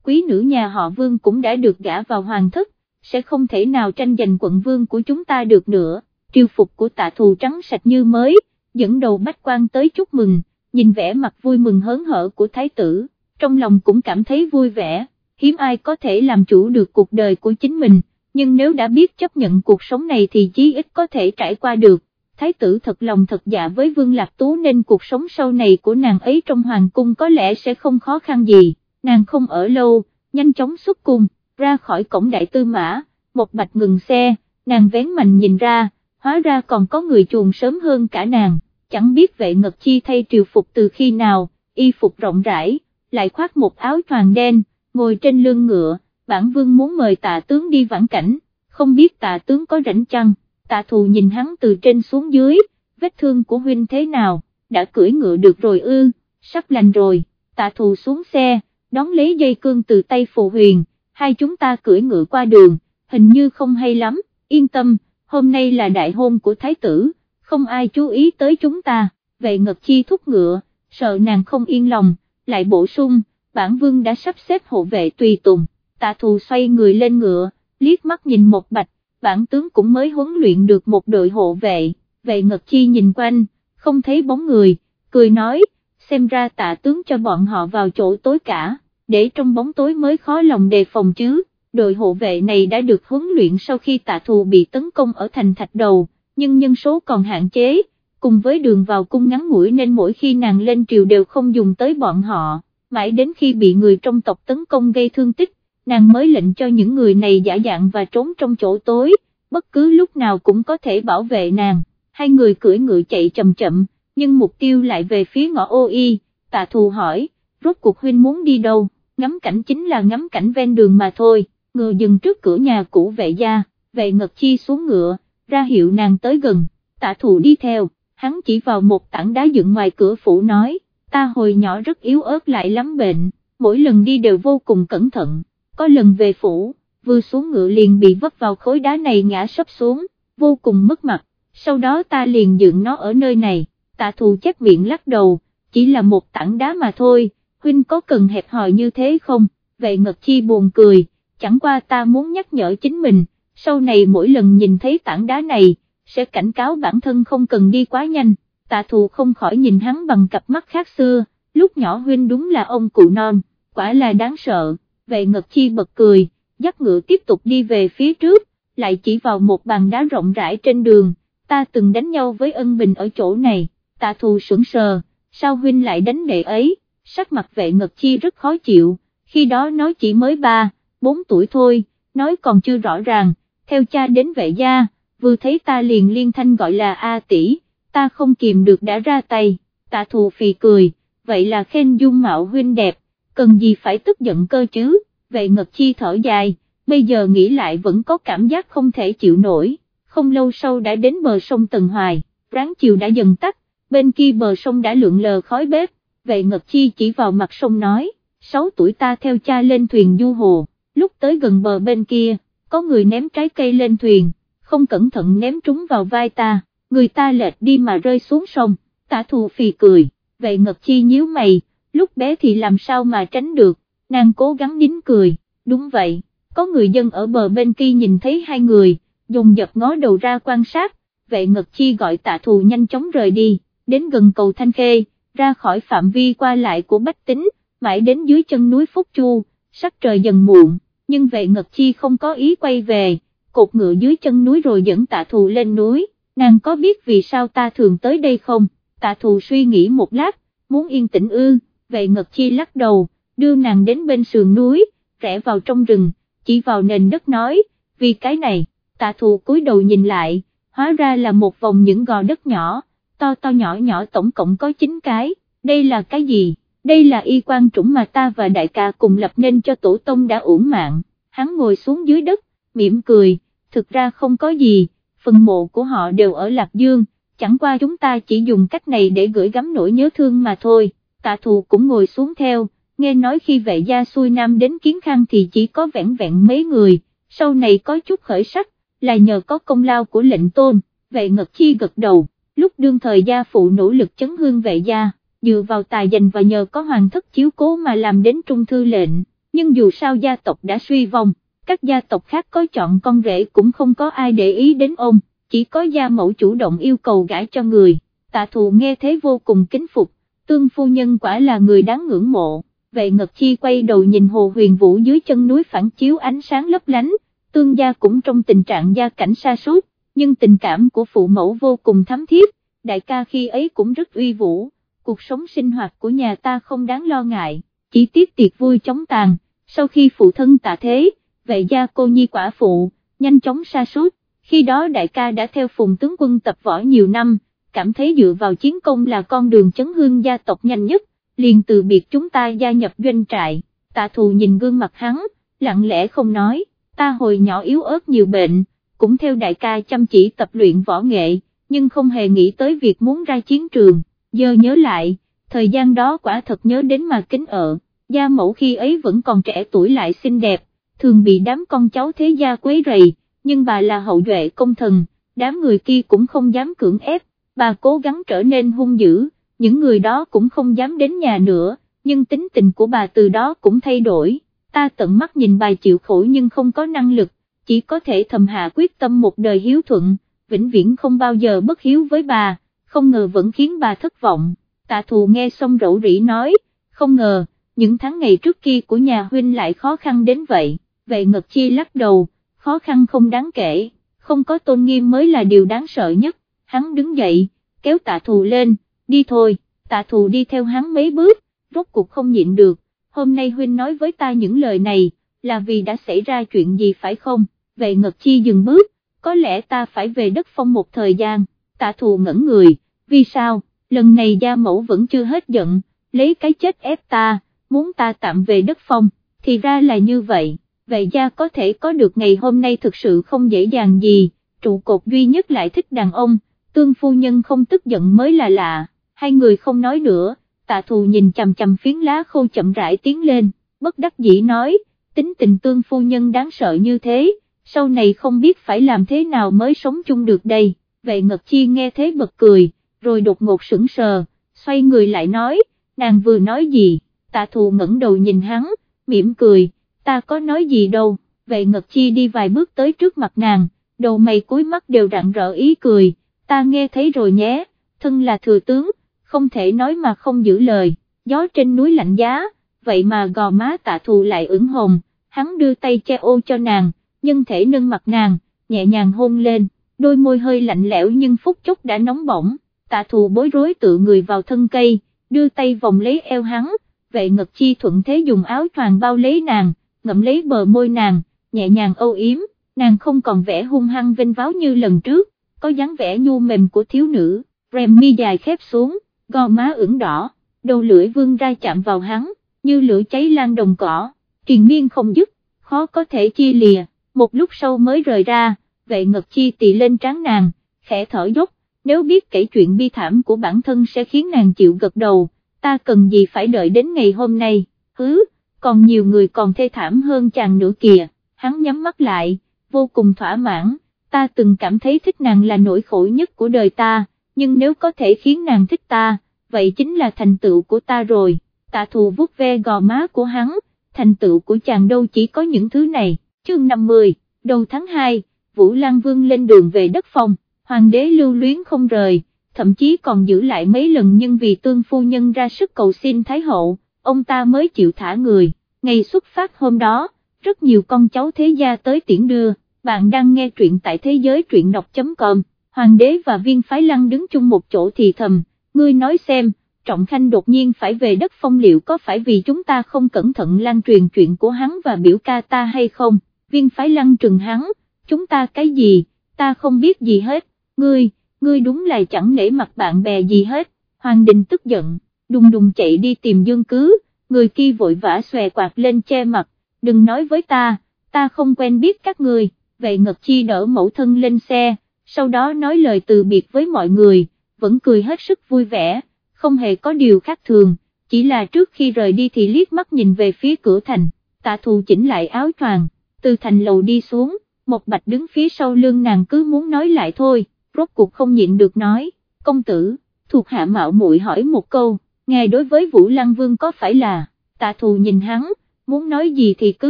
quý nữ nhà họ Vương cũng đã được gả vào hoàng thất, sẽ không thể nào tranh giành quận vương của chúng ta được nữa, triều phục của tạ thù trắng sạch như mới, dẫn đầu bách quan tới chúc mừng, nhìn vẻ mặt vui mừng hớn hở của thái tử, trong lòng cũng cảm thấy vui vẻ, hiếm ai có thể làm chủ được cuộc đời của chính mình, nhưng nếu đã biết chấp nhận cuộc sống này thì chí ít có thể trải qua được, thái tử thật lòng thật dạ với Vương Lạc Tú nên cuộc sống sau này của nàng ấy trong hoàng cung có lẽ sẽ không khó khăn gì, nàng không ở lâu, nhanh chóng xuất cung, ra khỏi cổng đại tư mã, một bạch ngừng xe, nàng vén mạnh nhìn ra, hóa ra còn có người chuồng sớm hơn cả nàng, chẳng biết vệ ngật chi thay triều phục từ khi nào, y phục rộng rãi, lại khoác một áo choàng đen, ngồi trên lưng ngựa, bản vương muốn mời tạ tướng đi vãn cảnh, không biết tạ tướng có rảnh chăng tạ thù nhìn hắn từ trên xuống dưới, vết thương của huynh thế nào, đã cưỡi ngựa được rồi ư, sắp lành rồi, tạ thù xuống xe, đón lấy dây cương từ tay phù huyền, hai chúng ta cưỡi ngựa qua đường, hình như không hay lắm, yên tâm, hôm nay là đại hôn của thái tử, không ai chú ý tới chúng ta, vậy ngật chi thúc ngựa, sợ nàng không yên lòng, lại bổ sung, bản vương đã sắp xếp hộ vệ tùy tùng, tạ thù xoay người lên ngựa, liếc mắt nhìn một bạch, bản tướng cũng mới huấn luyện được một đội hộ vệ, vậy ngật chi nhìn quanh, không thấy bóng người, cười nói, xem ra tạ tướng cho bọn họ vào chỗ tối cả, để trong bóng tối mới khó lòng đề phòng chứ, đội hộ vệ này đã được huấn luyện sau khi tạ thù bị tấn công ở thành thạch đầu, nhưng nhân số còn hạn chế, cùng với đường vào cung ngắn ngủi nên mỗi khi nàng lên triều đều không dùng tới bọn họ, mãi đến khi bị người trong tộc tấn công gây thương tích, nàng mới lệnh cho những người này giả dạng và trốn trong chỗ tối, bất cứ lúc nào cũng có thể bảo vệ nàng, hai người cưỡi ngựa chạy chậm chậm, nhưng mục tiêu lại về phía ngõ ô y, tạ thù hỏi, rốt cuộc huynh muốn đi đâu, ngắm cảnh chính là ngắm cảnh ven đường mà thôi, ngựa dừng trước cửa nhà cũ vệ gia, vệ ngật chi xuống ngựa, ra hiệu nàng tới gần, tạ thù đi theo, hắn chỉ vào một tảng đá dựng ngoài cửa phủ nói, ta hồi nhỏ rất yếu ớt lại lắm bệnh, mỗi lần đi đều vô cùng cẩn thận, có lần về phủ, vừa xuống ngựa liền bị vấp vào khối đá này ngã sấp xuống, vô cùng mất mặt, sau đó ta liền dựng nó ở nơi này, tạ thù chép miệng lắc đầu, chỉ là một tảng đá mà thôi, huynh có cần hẹp hòi như thế không, vậy Ngật Chi buồn cười, chẳng qua ta muốn nhắc nhở chính mình, sau này mỗi lần nhìn thấy tảng đá này, sẽ cảnh cáo bản thân không cần đi quá nhanh, tạ thù không khỏi nhìn hắn bằng cặp mắt khác xưa, lúc nhỏ huynh đúng là ông cụ non, quả là đáng sợ, vậy Ngật Chi bật cười, dắt ngựa tiếp tục đi về phía trước, lại chỉ vào một bàn đá rộng rãi trên đường, ta từng đánh nhau với ân bình ở chỗ này, tạ thù sững sờ, sao huynh lại đánh đệ ấy, sắc mặt vệ Ngật Chi rất khó chịu, khi đó nói chỉ mới ba, bốn tuổi thôi, nói còn chưa rõ ràng, theo cha đến vệ gia, vừa thấy ta liền liên thanh gọi là A tỷ, ta không kìm được đã ra tay, tạ thù phì cười, vậy là khen dung mạo huynh đẹp, cần gì phải tức giận cơ chứ, vệ ngật chi thở dài, bây giờ nghĩ lại vẫn có cảm giác không thể chịu nổi, không lâu sau đã đến bờ sông Tần Hoài, ráng chiều đã dần tắt, bên kia bờ sông đã lượn lờ khói bếp, vệ ngật chi chỉ vào mặt sông nói, 6 tuổi ta theo cha lên thuyền du hồ, lúc tới gần bờ bên kia, có người ném trái cây lên thuyền, không cẩn thận ném trúng vào vai ta, người ta lệch đi mà rơi xuống sông, tả thù phì cười, Vệ ngật chi nhíu mày, lúc bé thì làm sao mà tránh được, nàng cố gắng nín cười, đúng vậy, có người dân ở bờ bên kia nhìn thấy hai người, dùng giật ngó đầu ra quan sát, Vệ ngật chi gọi tạ thù nhanh chóng rời đi, đến gần cầu Thanh Khê, ra khỏi phạm vi qua lại của Bách Tính, mãi đến dưới chân núi Phúc Chu, sắc trời dần muộn, nhưng vệ ngật chi không có ý quay về, cột ngựa dưới chân núi rồi dẫn tạ thù lên núi, nàng có biết vì sao ta thường tới đây không, tạ thù suy nghĩ một lát, muốn yên tĩnh ư, vệ ngật chi lắc đầu, đưa nàng đến bên sườn núi, rẽ vào trong rừng, chỉ vào nền đất nói, vì cái này, tạ thù cúi đầu nhìn lại, hóa ra là một vòng những gò đất nhỏ, to to nhỏ nhỏ tổng cộng có 9 cái, đây là cái gì? đây là y quan trũng mà ta và đại ca cùng lập nên cho tổ tông đã uổng mạng, hắn ngồi xuống dưới đất, mỉm cười, thực ra không có gì, phần mộ của họ đều ở Lạc Dương, chẳng qua chúng ta chỉ dùng cách này để gửi gắm nỗi nhớ thương mà thôi, tạ thù cũng ngồi xuống theo, nghe nói khi vệ gia xuôi nam đến kiến khang thì chỉ có vẹn vẹn mấy người, sau này có chút khởi sắc, là nhờ có công lao của lệnh tôn, vệ ngật chi gật đầu, lúc đương thời gia phụ nỗ lực chấn hương vệ gia dựa vào tài dành và nhờ có hoàng thất chiếu cố mà làm đến trung thư lệnh, nhưng dù sao gia tộc đã suy vong, các gia tộc khác có chọn con rể cũng không có ai để ý đến ông, chỉ có gia mẫu chủ động yêu cầu gãi cho người, tạ thù nghe thế vô cùng kính phục, tương phu nhân quả là người đáng ngưỡng mộ, vệ ngật chi quay đầu nhìn hồ huyền vũ dưới chân núi phản chiếu ánh sáng lấp lánh, tương gia cũng trong tình trạng gia cảnh xa sút nhưng tình cảm của phụ mẫu vô cùng thắm thiết, đại ca khi ấy cũng rất uy vũ cuộc sống sinh hoạt của nhà ta không đáng lo ngại, chỉ tiếc tiệc vui chóng tàn, sau khi phụ thân tạ thế, vệ gia cô nhi quả phụ, nhanh chóng sa sút khi đó đại ca đã theo phùng tướng quân tập võ nhiều năm, cảm thấy dựa vào chiến công là con đường chấn hương gia tộc nhanh nhất, liền từ biệt chúng ta gia nhập doanh trại, tạ thù nhìn gương mặt hắn, lặng lẽ không nói, ta hồi nhỏ yếu ớt nhiều bệnh, cũng theo đại ca chăm chỉ tập luyện võ nghệ, nhưng không hề nghĩ tới việc muốn ra chiến trường. Giờ nhớ lại, thời gian đó quả thật nhớ đến mà kính ở, gia mẫu khi ấy vẫn còn trẻ tuổi lại xinh đẹp, thường bị đám con cháu thế gia quấy rầy, nhưng bà là hậu duệ công thần, đám người kia cũng không dám cưỡng ép, bà cố gắng trở nên hung dữ, những người đó cũng không dám đến nhà nữa, nhưng tính tình của bà từ đó cũng thay đổi, ta tận mắt nhìn bà chịu khổ nhưng không có năng lực, chỉ có thể thầm hạ quyết tâm một đời hiếu thuận, vĩnh viễn không bao giờ bất hiếu với bà không ngờ vẫn khiến bà thất vọng, tạ thù nghe xong rẫu rỉ nói, không ngờ, những tháng ngày trước kia của nhà huynh lại khó khăn đến vậy, vậy Ngật Chi lắc đầu, khó khăn không đáng kể, không có tôn nghiêm mới là điều đáng sợ nhất, hắn đứng dậy, kéo tạ thù lên, đi thôi, tạ thù đi theo hắn mấy bước, rốt cuộc không nhịn được, hôm nay huynh nói với ta những lời này, là vì đã xảy ra chuyện gì phải không, vậy Ngật Chi dừng bước, có lẽ ta phải về đất phong một thời gian tạ thù ngẩn người, vì sao, lần này gia mẫu vẫn chưa hết giận, lấy cái chết ép ta, muốn ta tạm về đất phong, thì ra là như vậy, vậy gia có thể có được ngày hôm nay thực sự không dễ dàng gì, trụ cột duy nhất lại thích đàn ông, tương phu nhân không tức giận mới là lạ, hai người không nói nữa, tạ thù nhìn chầm chầm phiến lá khô chậm rãi tiến lên, bất đắc dĩ nói, tính tình tương phu nhân đáng sợ như thế, sau này không biết phải làm thế nào mới sống chung được đây, vệ ngật chi nghe thế bật cười, rồi đột ngột sững sờ, xoay người lại nói, nàng vừa nói gì, tạ thù ngẩng đầu nhìn hắn, mỉm cười, ta có nói gì đâu, vệ ngật chi đi vài bước tới trước mặt nàng, đầu mày cuối mắt đều rạng rỡ ý cười, ta nghe thấy rồi nhé, thân là thừa tướng, không thể nói mà không giữ lời, gió trên núi lạnh giá, vậy mà gò má tạ thù lại ửng hồng, hắn đưa tay che ô cho nàng, nhân thể nâng mặt nàng, nhẹ nhàng hôn lên, đôi môi hơi lạnh lẽo nhưng phút chốc đã nóng bỏng, tạ thù bối rối tự người vào thân cây, đưa tay vòng lấy eo hắn, vệ ngật chi thuận thế dùng áo choàng bao lấy nàng, ngậm lấy bờ môi nàng, nhẹ nhàng âu yếm, nàng không còn vẻ hung hăng vinh váo như lần trước, có dáng vẻ nhu mềm của thiếu nữ, rèm mi dài khép xuống, gò má ửng đỏ, đầu lưỡi vương ra chạm vào hắn, như lửa cháy lan đồng cỏ, triền miên không dứt, khó có thể chia lìa, một lúc sau mới rời ra, vệ ngật chi tì lên trán nàng, khẽ thở dốc, nếu biết kể chuyện bi thảm của bản thân sẽ khiến nàng chịu gật đầu, ta cần gì phải đợi đến ngày hôm nay, hứ, còn nhiều người còn thê thảm hơn chàng nữa kìa, hắn nhắm mắt lại, vô cùng thỏa mãn, ta từng cảm thấy thích nàng là nỗi khổ nhất của đời ta, nhưng nếu có thể khiến nàng thích ta, vậy chính là thành tựu của ta rồi, tạ thù vuốt ve gò má của hắn, thành tựu của chàng đâu chỉ có những thứ này, chương 50, đầu tháng 2, Vũ Lan Vương lên đường về đất phong, hoàng đế lưu luyến không rời, thậm chí còn giữ lại mấy lần nhưng vì tương phu nhân ra sức cầu xin Thái Hậu, ông ta mới chịu thả người, ngày xuất phát hôm đó, rất nhiều con cháu thế gia tới tiễn đưa, bạn đang nghe truyện tại thế giới truyện đọc.com, hoàng đế và viên phái lăng đứng chung một chỗ thì thầm, ngươi nói xem, Trọng Khanh đột nhiên phải về đất phong liệu có phải vì chúng ta không cẩn thận lan truyền chuyện của hắn và biểu ca ta hay không, viên phái lăng trừng hắn, chúng ta cái gì, ta không biết gì hết, ngươi, ngươi đúng là chẳng nể mặt bạn bè gì hết, Hoàng Đình tức giận, đùng đùng chạy đi tìm Dương Cứ, người kia vội vã xòe quạt lên che mặt, đừng nói với ta, ta không quen biết các người, vậy Ngật Chi đỡ mẫu thân lên xe, sau đó nói lời từ biệt với mọi người, vẫn cười hết sức vui vẻ, không hề có điều khác thường, chỉ là trước khi rời đi thì liếc mắt nhìn về phía cửa thành, tạ thù chỉnh lại áo choàng, từ thành lầu đi xuống, một bạch đứng phía sau lưng nàng cứ muốn nói lại thôi, rốt cuộc không nhịn được nói, công tử, thuộc hạ mạo muội hỏi một câu, ngài đối với Vũ Lăng Vương có phải là, tạ thù nhìn hắn, muốn nói gì thì cứ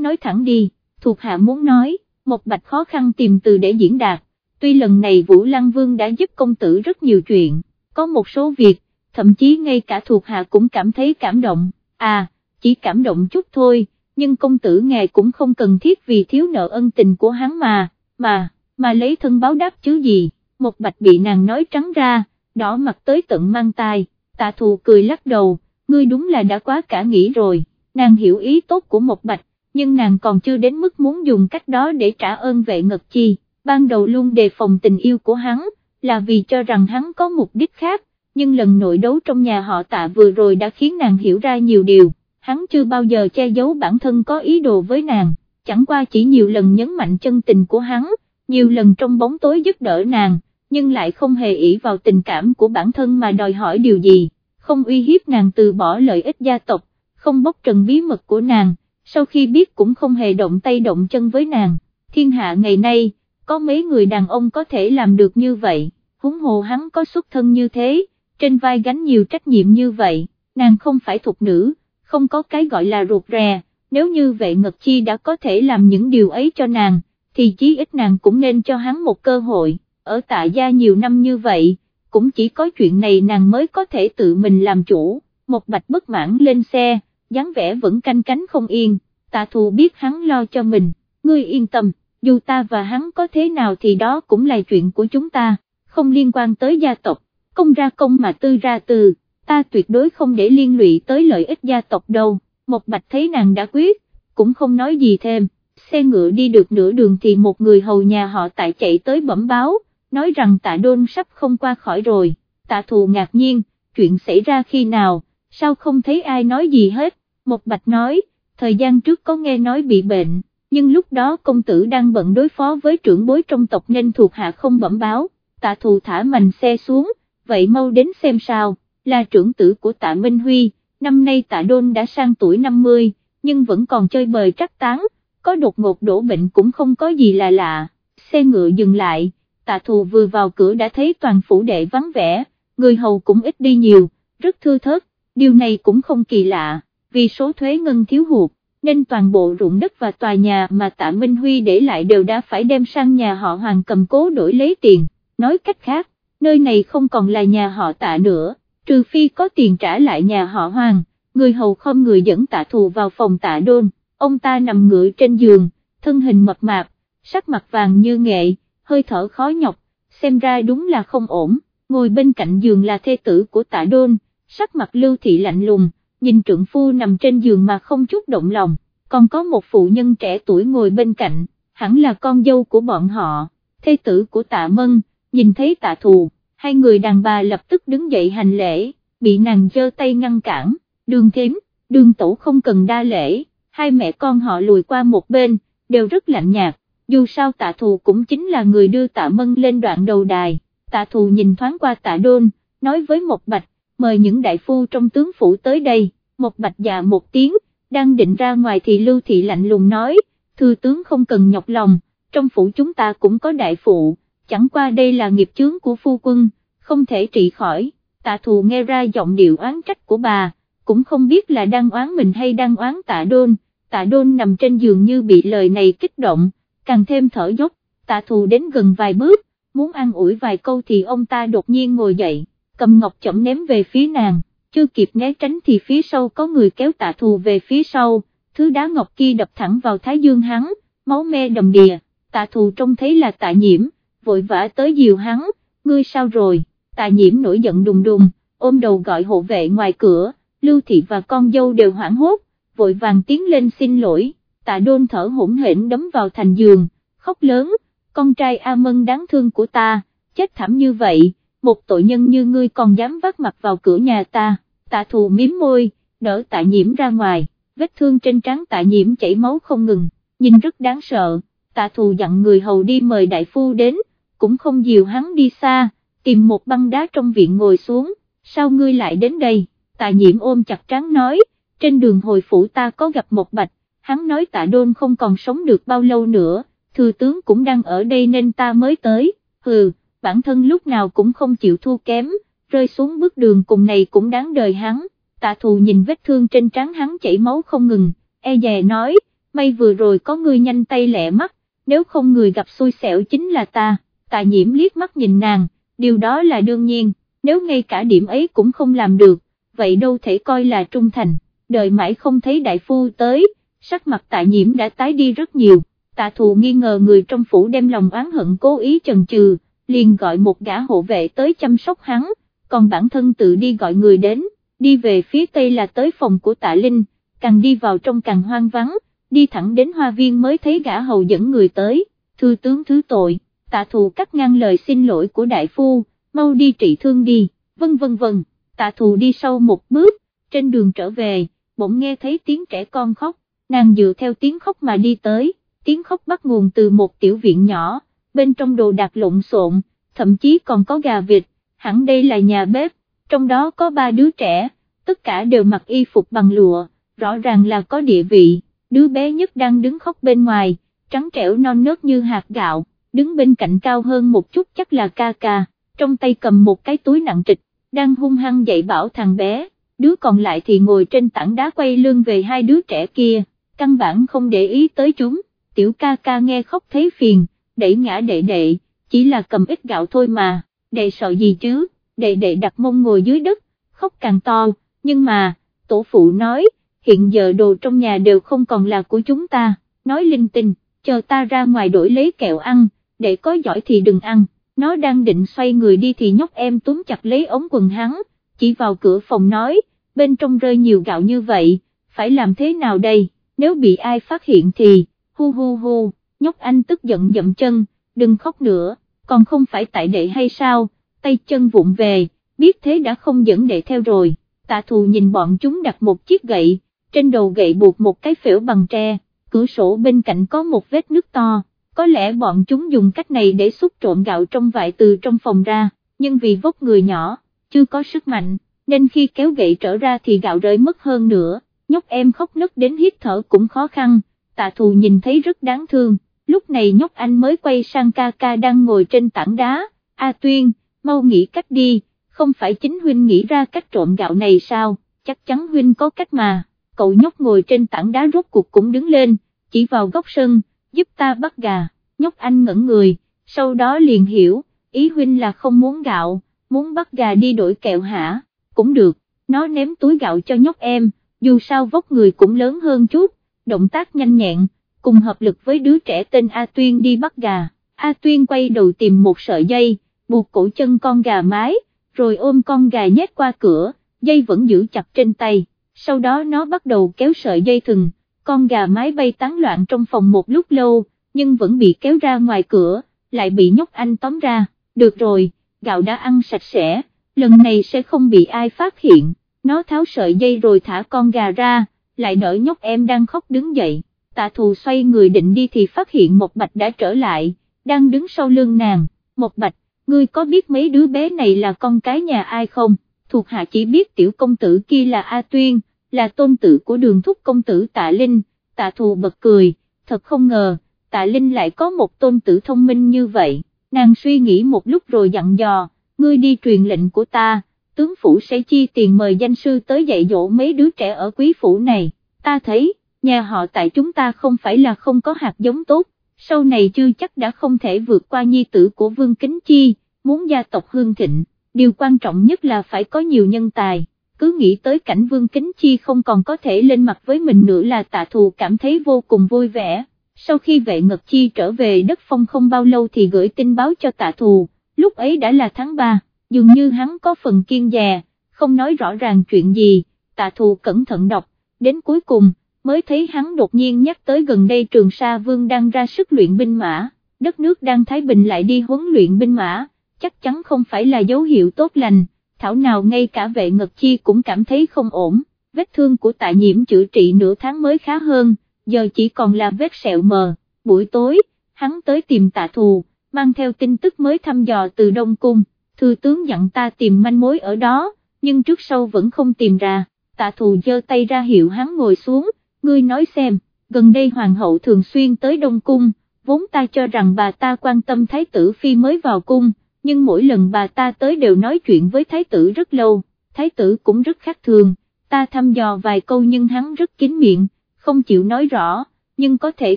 nói thẳng đi, thuộc hạ muốn nói, một bạch khó khăn tìm từ để diễn đạt, tuy lần này Vũ Lăng Vương đã giúp công tử rất nhiều chuyện, có một số việc, thậm chí ngay cả thuộc hạ cũng cảm thấy cảm động, à, chỉ cảm động chút thôi, nhưng công tử ngài cũng không cần thiết vì thiếu nợ ân tình của hắn mà, mà, mà lấy thân báo đáp chứ gì, một bạch bị nàng nói trắng ra, đỏ mặt tới tận mang tai, tạ thù cười lắc đầu, ngươi đúng là đã quá cả nghĩ rồi, nàng hiểu ý tốt của một bạch, nhưng nàng còn chưa đến mức muốn dùng cách đó để trả ơn vệ ngật chi, ban đầu luôn đề phòng tình yêu của hắn, là vì cho rằng hắn có mục đích khác, nhưng lần nội đấu trong nhà họ tạ vừa rồi đã khiến nàng hiểu ra nhiều điều, hắn chưa bao giờ che giấu bản thân có ý đồ với nàng, chẳng qua chỉ nhiều lần nhấn mạnh chân tình của hắn, nhiều lần trong bóng tối giúp đỡ nàng, nhưng lại không hề ỷ vào tình cảm của bản thân mà đòi hỏi điều gì, không uy hiếp nàng từ bỏ lợi ích gia tộc, không bóc trần bí mật của nàng, sau khi biết cũng không hề động tay động chân với nàng, thiên hạ ngày nay, có mấy người đàn ông có thể làm được như vậy, húng hồ hắn có xuất thân như thế, trên vai gánh nhiều trách nhiệm như vậy, nàng không phải thuộc nữ, không có cái gọi là ruột rè, nếu như vệ ngật chi đã có thể làm những điều ấy cho nàng, thì chí ít nàng cũng nên cho hắn một cơ hội, ở tạ gia nhiều năm như vậy, cũng chỉ có chuyện này nàng mới có thể tự mình làm chủ, một bạch bất mãn lên xe, dáng vẻ vẫn canh cánh không yên, tạ thù biết hắn lo cho mình, ngươi yên tâm, dù ta và hắn có thế nào thì đó cũng là chuyện của chúng ta, không liên quan tới gia tộc. Công ra công mà tư ra từ, ta tuyệt đối không để liên lụy tới lợi ích gia tộc đâu, một bạch thấy nàng đã quyết, cũng không nói gì thêm, xe ngựa đi được nửa đường thì một người hầu nhà họ tại chạy tới bẩm báo, nói rằng tạ đôn sắp không qua khỏi rồi, tạ thù ngạc nhiên, chuyện xảy ra khi nào, sao không thấy ai nói gì hết, một bạch nói, thời gian trước có nghe nói bị bệnh, nhưng lúc đó công tử đang bận đối phó với trưởng bối trong tộc nên thuộc hạ không bẩm báo, tạ thù thả mành xe xuống, vậy mau đến xem sao, là trưởng tử của tạ Minh Huy, năm nay tạ Đôn đã sang tuổi 50, nhưng vẫn còn chơi bời trắc tán, có đột ngột đổ bệnh cũng không có gì là lạ, xe ngựa dừng lại, tạ thù vừa vào cửa đã thấy toàn phủ đệ vắng vẻ, người hầu cũng ít đi nhiều, rất thưa thớt, điều này cũng không kỳ lạ, vì số thuế ngân thiếu hụt, nên toàn bộ ruộng đất và tòa nhà mà tạ Minh Huy để lại đều đã phải đem sang nhà họ Hoàng cầm cố đổi lấy tiền, nói cách khác, nơi này không còn là nhà họ tạ nữa, trừ phi có tiền trả lại nhà họ Hoàng, người hầu không người dẫn tạ thù vào phòng tạ đôn, ông ta nằm ngựa trên giường, thân hình mập mạp, sắc mặt vàng như nghệ, hơi thở khó nhọc, xem ra đúng là không ổn, ngồi bên cạnh giường là thê tử của tạ đôn, sắc mặt lưu thị lạnh lùng, nhìn trượng phu nằm trên giường mà không chút động lòng, còn có một phụ nhân trẻ tuổi ngồi bên cạnh, hẳn là con dâu của bọn họ, thê tử của tạ mân, nhìn thấy tạ thù, hai người đàn bà lập tức đứng dậy hành lễ, bị nàng giơ tay ngăn cản, đường thím, đường tổ không cần đa lễ, hai mẹ con họ lùi qua một bên, đều rất lạnh nhạt, dù sao tạ thù cũng chính là người đưa tạ mân lên đoạn đầu đài, tạ thù nhìn thoáng qua tạ đôn, nói với một bạch, mời những đại phu trong tướng phủ tới đây, một bạch dạ một tiếng, đang định ra ngoài thì lưu thị lạnh lùng nói, thư tướng không cần nhọc lòng, trong phủ chúng ta cũng có đại phụ, chẳng qua đây là nghiệp chướng của phu quân, không thể trị khỏi, tạ thù nghe ra giọng điệu oán trách của bà, cũng không biết là đang oán mình hay đang oán tạ đôn, tạ đôn nằm trên giường như bị lời này kích động, càng thêm thở dốc, tạ thù đến gần vài bước, muốn ăn ủi vài câu thì ông ta đột nhiên ngồi dậy, cầm ngọc chậm ném về phía nàng, chưa kịp né tránh thì phía sau có người kéo tạ thù về phía sau, thứ đá ngọc kia đập thẳng vào thái dương hắn, máu me đầm đìa, tạ thù trông thấy là tạ nhiễm, vội vã tới dìu hắn, ngươi sao rồi, tạ nhiễm nổi giận đùng đùng, ôm đầu gọi hộ vệ ngoài cửa, lưu thị và con dâu đều hoảng hốt, vội vàng tiến lên xin lỗi, tạ đôn thở hỗn hển đấm vào thành giường, khóc lớn, con trai A Mân đáng thương của ta, chết thảm như vậy, một tội nhân như ngươi còn dám vác mặt vào cửa nhà ta, tạ thù miếm môi, đỡ tạ nhiễm ra ngoài, vết thương trên trán tạ nhiễm chảy máu không ngừng, nhìn rất đáng sợ, tạ thù dặn người hầu đi mời đại phu đến, cũng không dìu hắn đi xa, tìm một băng đá trong viện ngồi xuống, sao ngươi lại đến đây, tạ nhiễm ôm chặt Tráng nói, trên đường hồi phủ ta có gặp một bạch, hắn nói tạ đôn không còn sống được bao lâu nữa, thư tướng cũng đang ở đây nên ta mới tới, hừ, bản thân lúc nào cũng không chịu thua kém, rơi xuống bước đường cùng này cũng đáng đời hắn, tạ thù nhìn vết thương trên trán hắn chảy máu không ngừng, e dè nói, may vừa rồi có người nhanh tay lẹ mắt, nếu không người gặp xui xẻo chính là ta, tạ nhiễm liếc mắt nhìn nàng, điều đó là đương nhiên, nếu ngay cả điểm ấy cũng không làm được, vậy đâu thể coi là trung thành, đợi mãi không thấy đại phu tới, sắc mặt tạ nhiễm đã tái đi rất nhiều, tạ thù nghi ngờ người trong phủ đem lòng oán hận cố ý chần chừ, liền gọi một gã hộ vệ tới chăm sóc hắn, còn bản thân tự đi gọi người đến, đi về phía tây là tới phòng của tạ Linh, càng đi vào trong càng hoang vắng, đi thẳng đến hoa viên mới thấy gã hầu dẫn người tới, thư tướng thứ tội, tạ thù cắt ngang lời xin lỗi của đại phu, mau đi trị thương đi, vân vân vân, tạ thù đi sau một bước, trên đường trở về, bỗng nghe thấy tiếng trẻ con khóc, nàng dựa theo tiếng khóc mà đi tới, tiếng khóc bắt nguồn từ một tiểu viện nhỏ, bên trong đồ đạc lộn xộn, thậm chí còn có gà vịt, hẳn đây là nhà bếp, trong đó có ba đứa trẻ, tất cả đều mặc y phục bằng lụa, rõ ràng là có địa vị, đứa bé nhất đang đứng khóc bên ngoài, trắng trẻo non nớt như hạt gạo, đứng bên cạnh cao hơn một chút chắc là ca ca, trong tay cầm một cái túi nặng trịch, đang hung hăng dạy bảo thằng bé, đứa còn lại thì ngồi trên tảng đá quay lưng về hai đứa trẻ kia, căn bản không để ý tới chúng, tiểu ca ca nghe khóc thấy phiền, đẩy ngã đệ đệ, chỉ là cầm ít gạo thôi mà, đệ sợ gì chứ, đệ đệ đặt mông ngồi dưới đất, khóc càng to, nhưng mà, tổ phụ nói, hiện giờ đồ trong nhà đều không còn là của chúng ta, nói linh tinh, chờ ta ra ngoài đổi lấy kẹo ăn, để có giỏi thì đừng ăn, nó đang định xoay người đi thì nhóc em túm chặt lấy ống quần hắn, chỉ vào cửa phòng nói, bên trong rơi nhiều gạo như vậy, phải làm thế nào đây, nếu bị ai phát hiện thì, hu hu hu, nhóc anh tức giận dậm chân, đừng khóc nữa, còn không phải tại đệ hay sao, tay chân vụng về, biết thế đã không dẫn đệ theo rồi, tạ thù nhìn bọn chúng đặt một chiếc gậy, trên đầu gậy buộc một cái phễu bằng tre, cửa sổ bên cạnh có một vết nước to, có lẽ bọn chúng dùng cách này để xúc trộn gạo trong vại từ trong phòng ra, nhưng vì vóc người nhỏ, chưa có sức mạnh, nên khi kéo gậy trở ra thì gạo rơi mất hơn nữa, nhóc em khóc nức đến hít thở cũng khó khăn, tạ thù nhìn thấy rất đáng thương, lúc này nhóc anh mới quay sang ca ca đang ngồi trên tảng đá, A Tuyên, mau nghĩ cách đi, không phải chính huynh nghĩ ra cách trộm gạo này sao, chắc chắn huynh có cách mà, cậu nhóc ngồi trên tảng đá rốt cuộc cũng đứng lên, chỉ vào góc sân, giúp ta bắt gà, nhóc anh ngẩn người, sau đó liền hiểu, ý huynh là không muốn gạo, muốn bắt gà đi đổi kẹo hả, cũng được, nó ném túi gạo cho nhóc em, dù sao vóc người cũng lớn hơn chút, động tác nhanh nhẹn, cùng hợp lực với đứa trẻ tên A Tuyên đi bắt gà, A Tuyên quay đầu tìm một sợi dây, buộc cổ chân con gà mái, rồi ôm con gà nhét qua cửa, dây vẫn giữ chặt trên tay, sau đó nó bắt đầu kéo sợi dây thừng, con gà mái bay tán loạn trong phòng một lúc lâu, nhưng vẫn bị kéo ra ngoài cửa, lại bị nhóc anh tóm ra, được rồi, gạo đã ăn sạch sẽ, lần này sẽ không bị ai phát hiện, nó tháo sợi dây rồi thả con gà ra, lại nở nhóc em đang khóc đứng dậy, tạ thù xoay người định đi thì phát hiện một bạch đã trở lại, đang đứng sau lưng nàng, một bạch, ngươi có biết mấy đứa bé này là con cái nhà ai không, thuộc hạ chỉ biết tiểu công tử kia là A Tuyên, là tôn tử của đường thúc công tử tạ Linh, tạ thù bật cười, thật không ngờ, tạ Linh lại có một tôn tử thông minh như vậy, nàng suy nghĩ một lúc rồi dặn dò, ngươi đi truyền lệnh của ta, tướng phủ sẽ chi tiền mời danh sư tới dạy dỗ mấy đứa trẻ ở quý phủ này, ta thấy, nhà họ tại chúng ta không phải là không có hạt giống tốt, sau này chưa chắc đã không thể vượt qua nhi tử của Vương Kính Chi, muốn gia tộc hương thịnh, điều quan trọng nhất là phải có nhiều nhân tài, cứ nghĩ tới cảnh Vương Kính Chi không còn có thể lên mặt với mình nữa là tạ thù cảm thấy vô cùng vui vẻ, sau khi vệ ngật chi trở về đất phong không bao lâu thì gửi tin báo cho tạ thù, lúc ấy đã là tháng 3, dường như hắn có phần kiên dè, không nói rõ ràng chuyện gì, tạ thù cẩn thận đọc, đến cuối cùng, mới thấy hắn đột nhiên nhắc tới gần đây trường Sa Vương đang ra sức luyện binh mã, đất nước đang Thái Bình lại đi huấn luyện binh mã, chắc chắn không phải là dấu hiệu tốt lành, thảo nào ngay cả vệ ngật chi cũng cảm thấy không ổn, vết thương của tạ nhiễm chữa trị nửa tháng mới khá hơn, giờ chỉ còn là vết sẹo mờ, buổi tối, hắn tới tìm tạ thù, mang theo tin tức mới thăm dò từ Đông Cung, thư tướng dặn ta tìm manh mối ở đó, nhưng trước sau vẫn không tìm ra, tạ thù giơ tay ra hiệu hắn ngồi xuống, ngươi nói xem, gần đây hoàng hậu thường xuyên tới Đông Cung, vốn ta cho rằng bà ta quan tâm thái tử phi mới vào cung, nhưng mỗi lần bà ta tới đều nói chuyện với thái tử rất lâu, thái tử cũng rất khác thường, ta thăm dò vài câu nhưng hắn rất kín miệng, không chịu nói rõ, nhưng có thể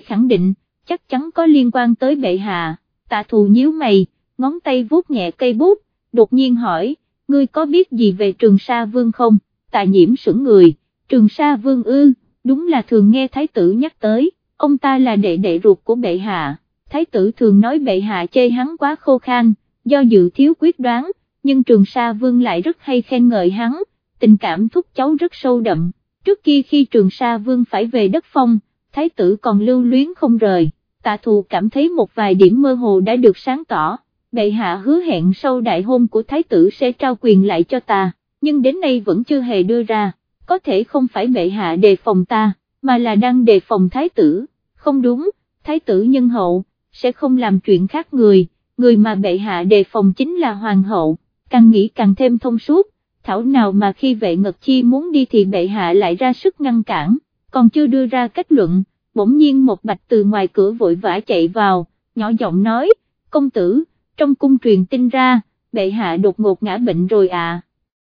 khẳng định, chắc chắn có liên quan tới bệ hạ, tạ thù nhíu mày, ngón tay vuốt nhẹ cây bút, đột nhiên hỏi, ngươi có biết gì về trường sa vương không, tạ nhiễm sững người, trường sa vương ư, đúng là thường nghe thái tử nhắc tới, ông ta là đệ đệ ruột của bệ hạ, thái tử thường nói bệ hạ chê hắn quá khô khan, do dự thiếu quyết đoán, nhưng trường sa vương lại rất hay khen ngợi hắn, tình cảm thúc cháu rất sâu đậm, trước kia khi trường sa vương phải về đất phong, thái tử còn lưu luyến không rời, tạ thù cảm thấy một vài điểm mơ hồ đã được sáng tỏ, bệ hạ hứa hẹn sau đại hôn của thái tử sẽ trao quyền lại cho ta, nhưng đến nay vẫn chưa hề đưa ra, có thể không phải bệ hạ đề phòng ta, mà là đang đề phòng thái tử, không đúng, thái tử nhân hậu, sẽ không làm chuyện khác người người mà bệ hạ đề phòng chính là hoàng hậu, càng nghĩ càng thêm thông suốt, thảo nào mà khi vệ ngật chi muốn đi thì bệ hạ lại ra sức ngăn cản, còn chưa đưa ra kết luận, bỗng nhiên một bạch từ ngoài cửa vội vã chạy vào, nhỏ giọng nói, công tử, trong cung truyền tin ra, bệ hạ đột ngột ngã bệnh rồi à.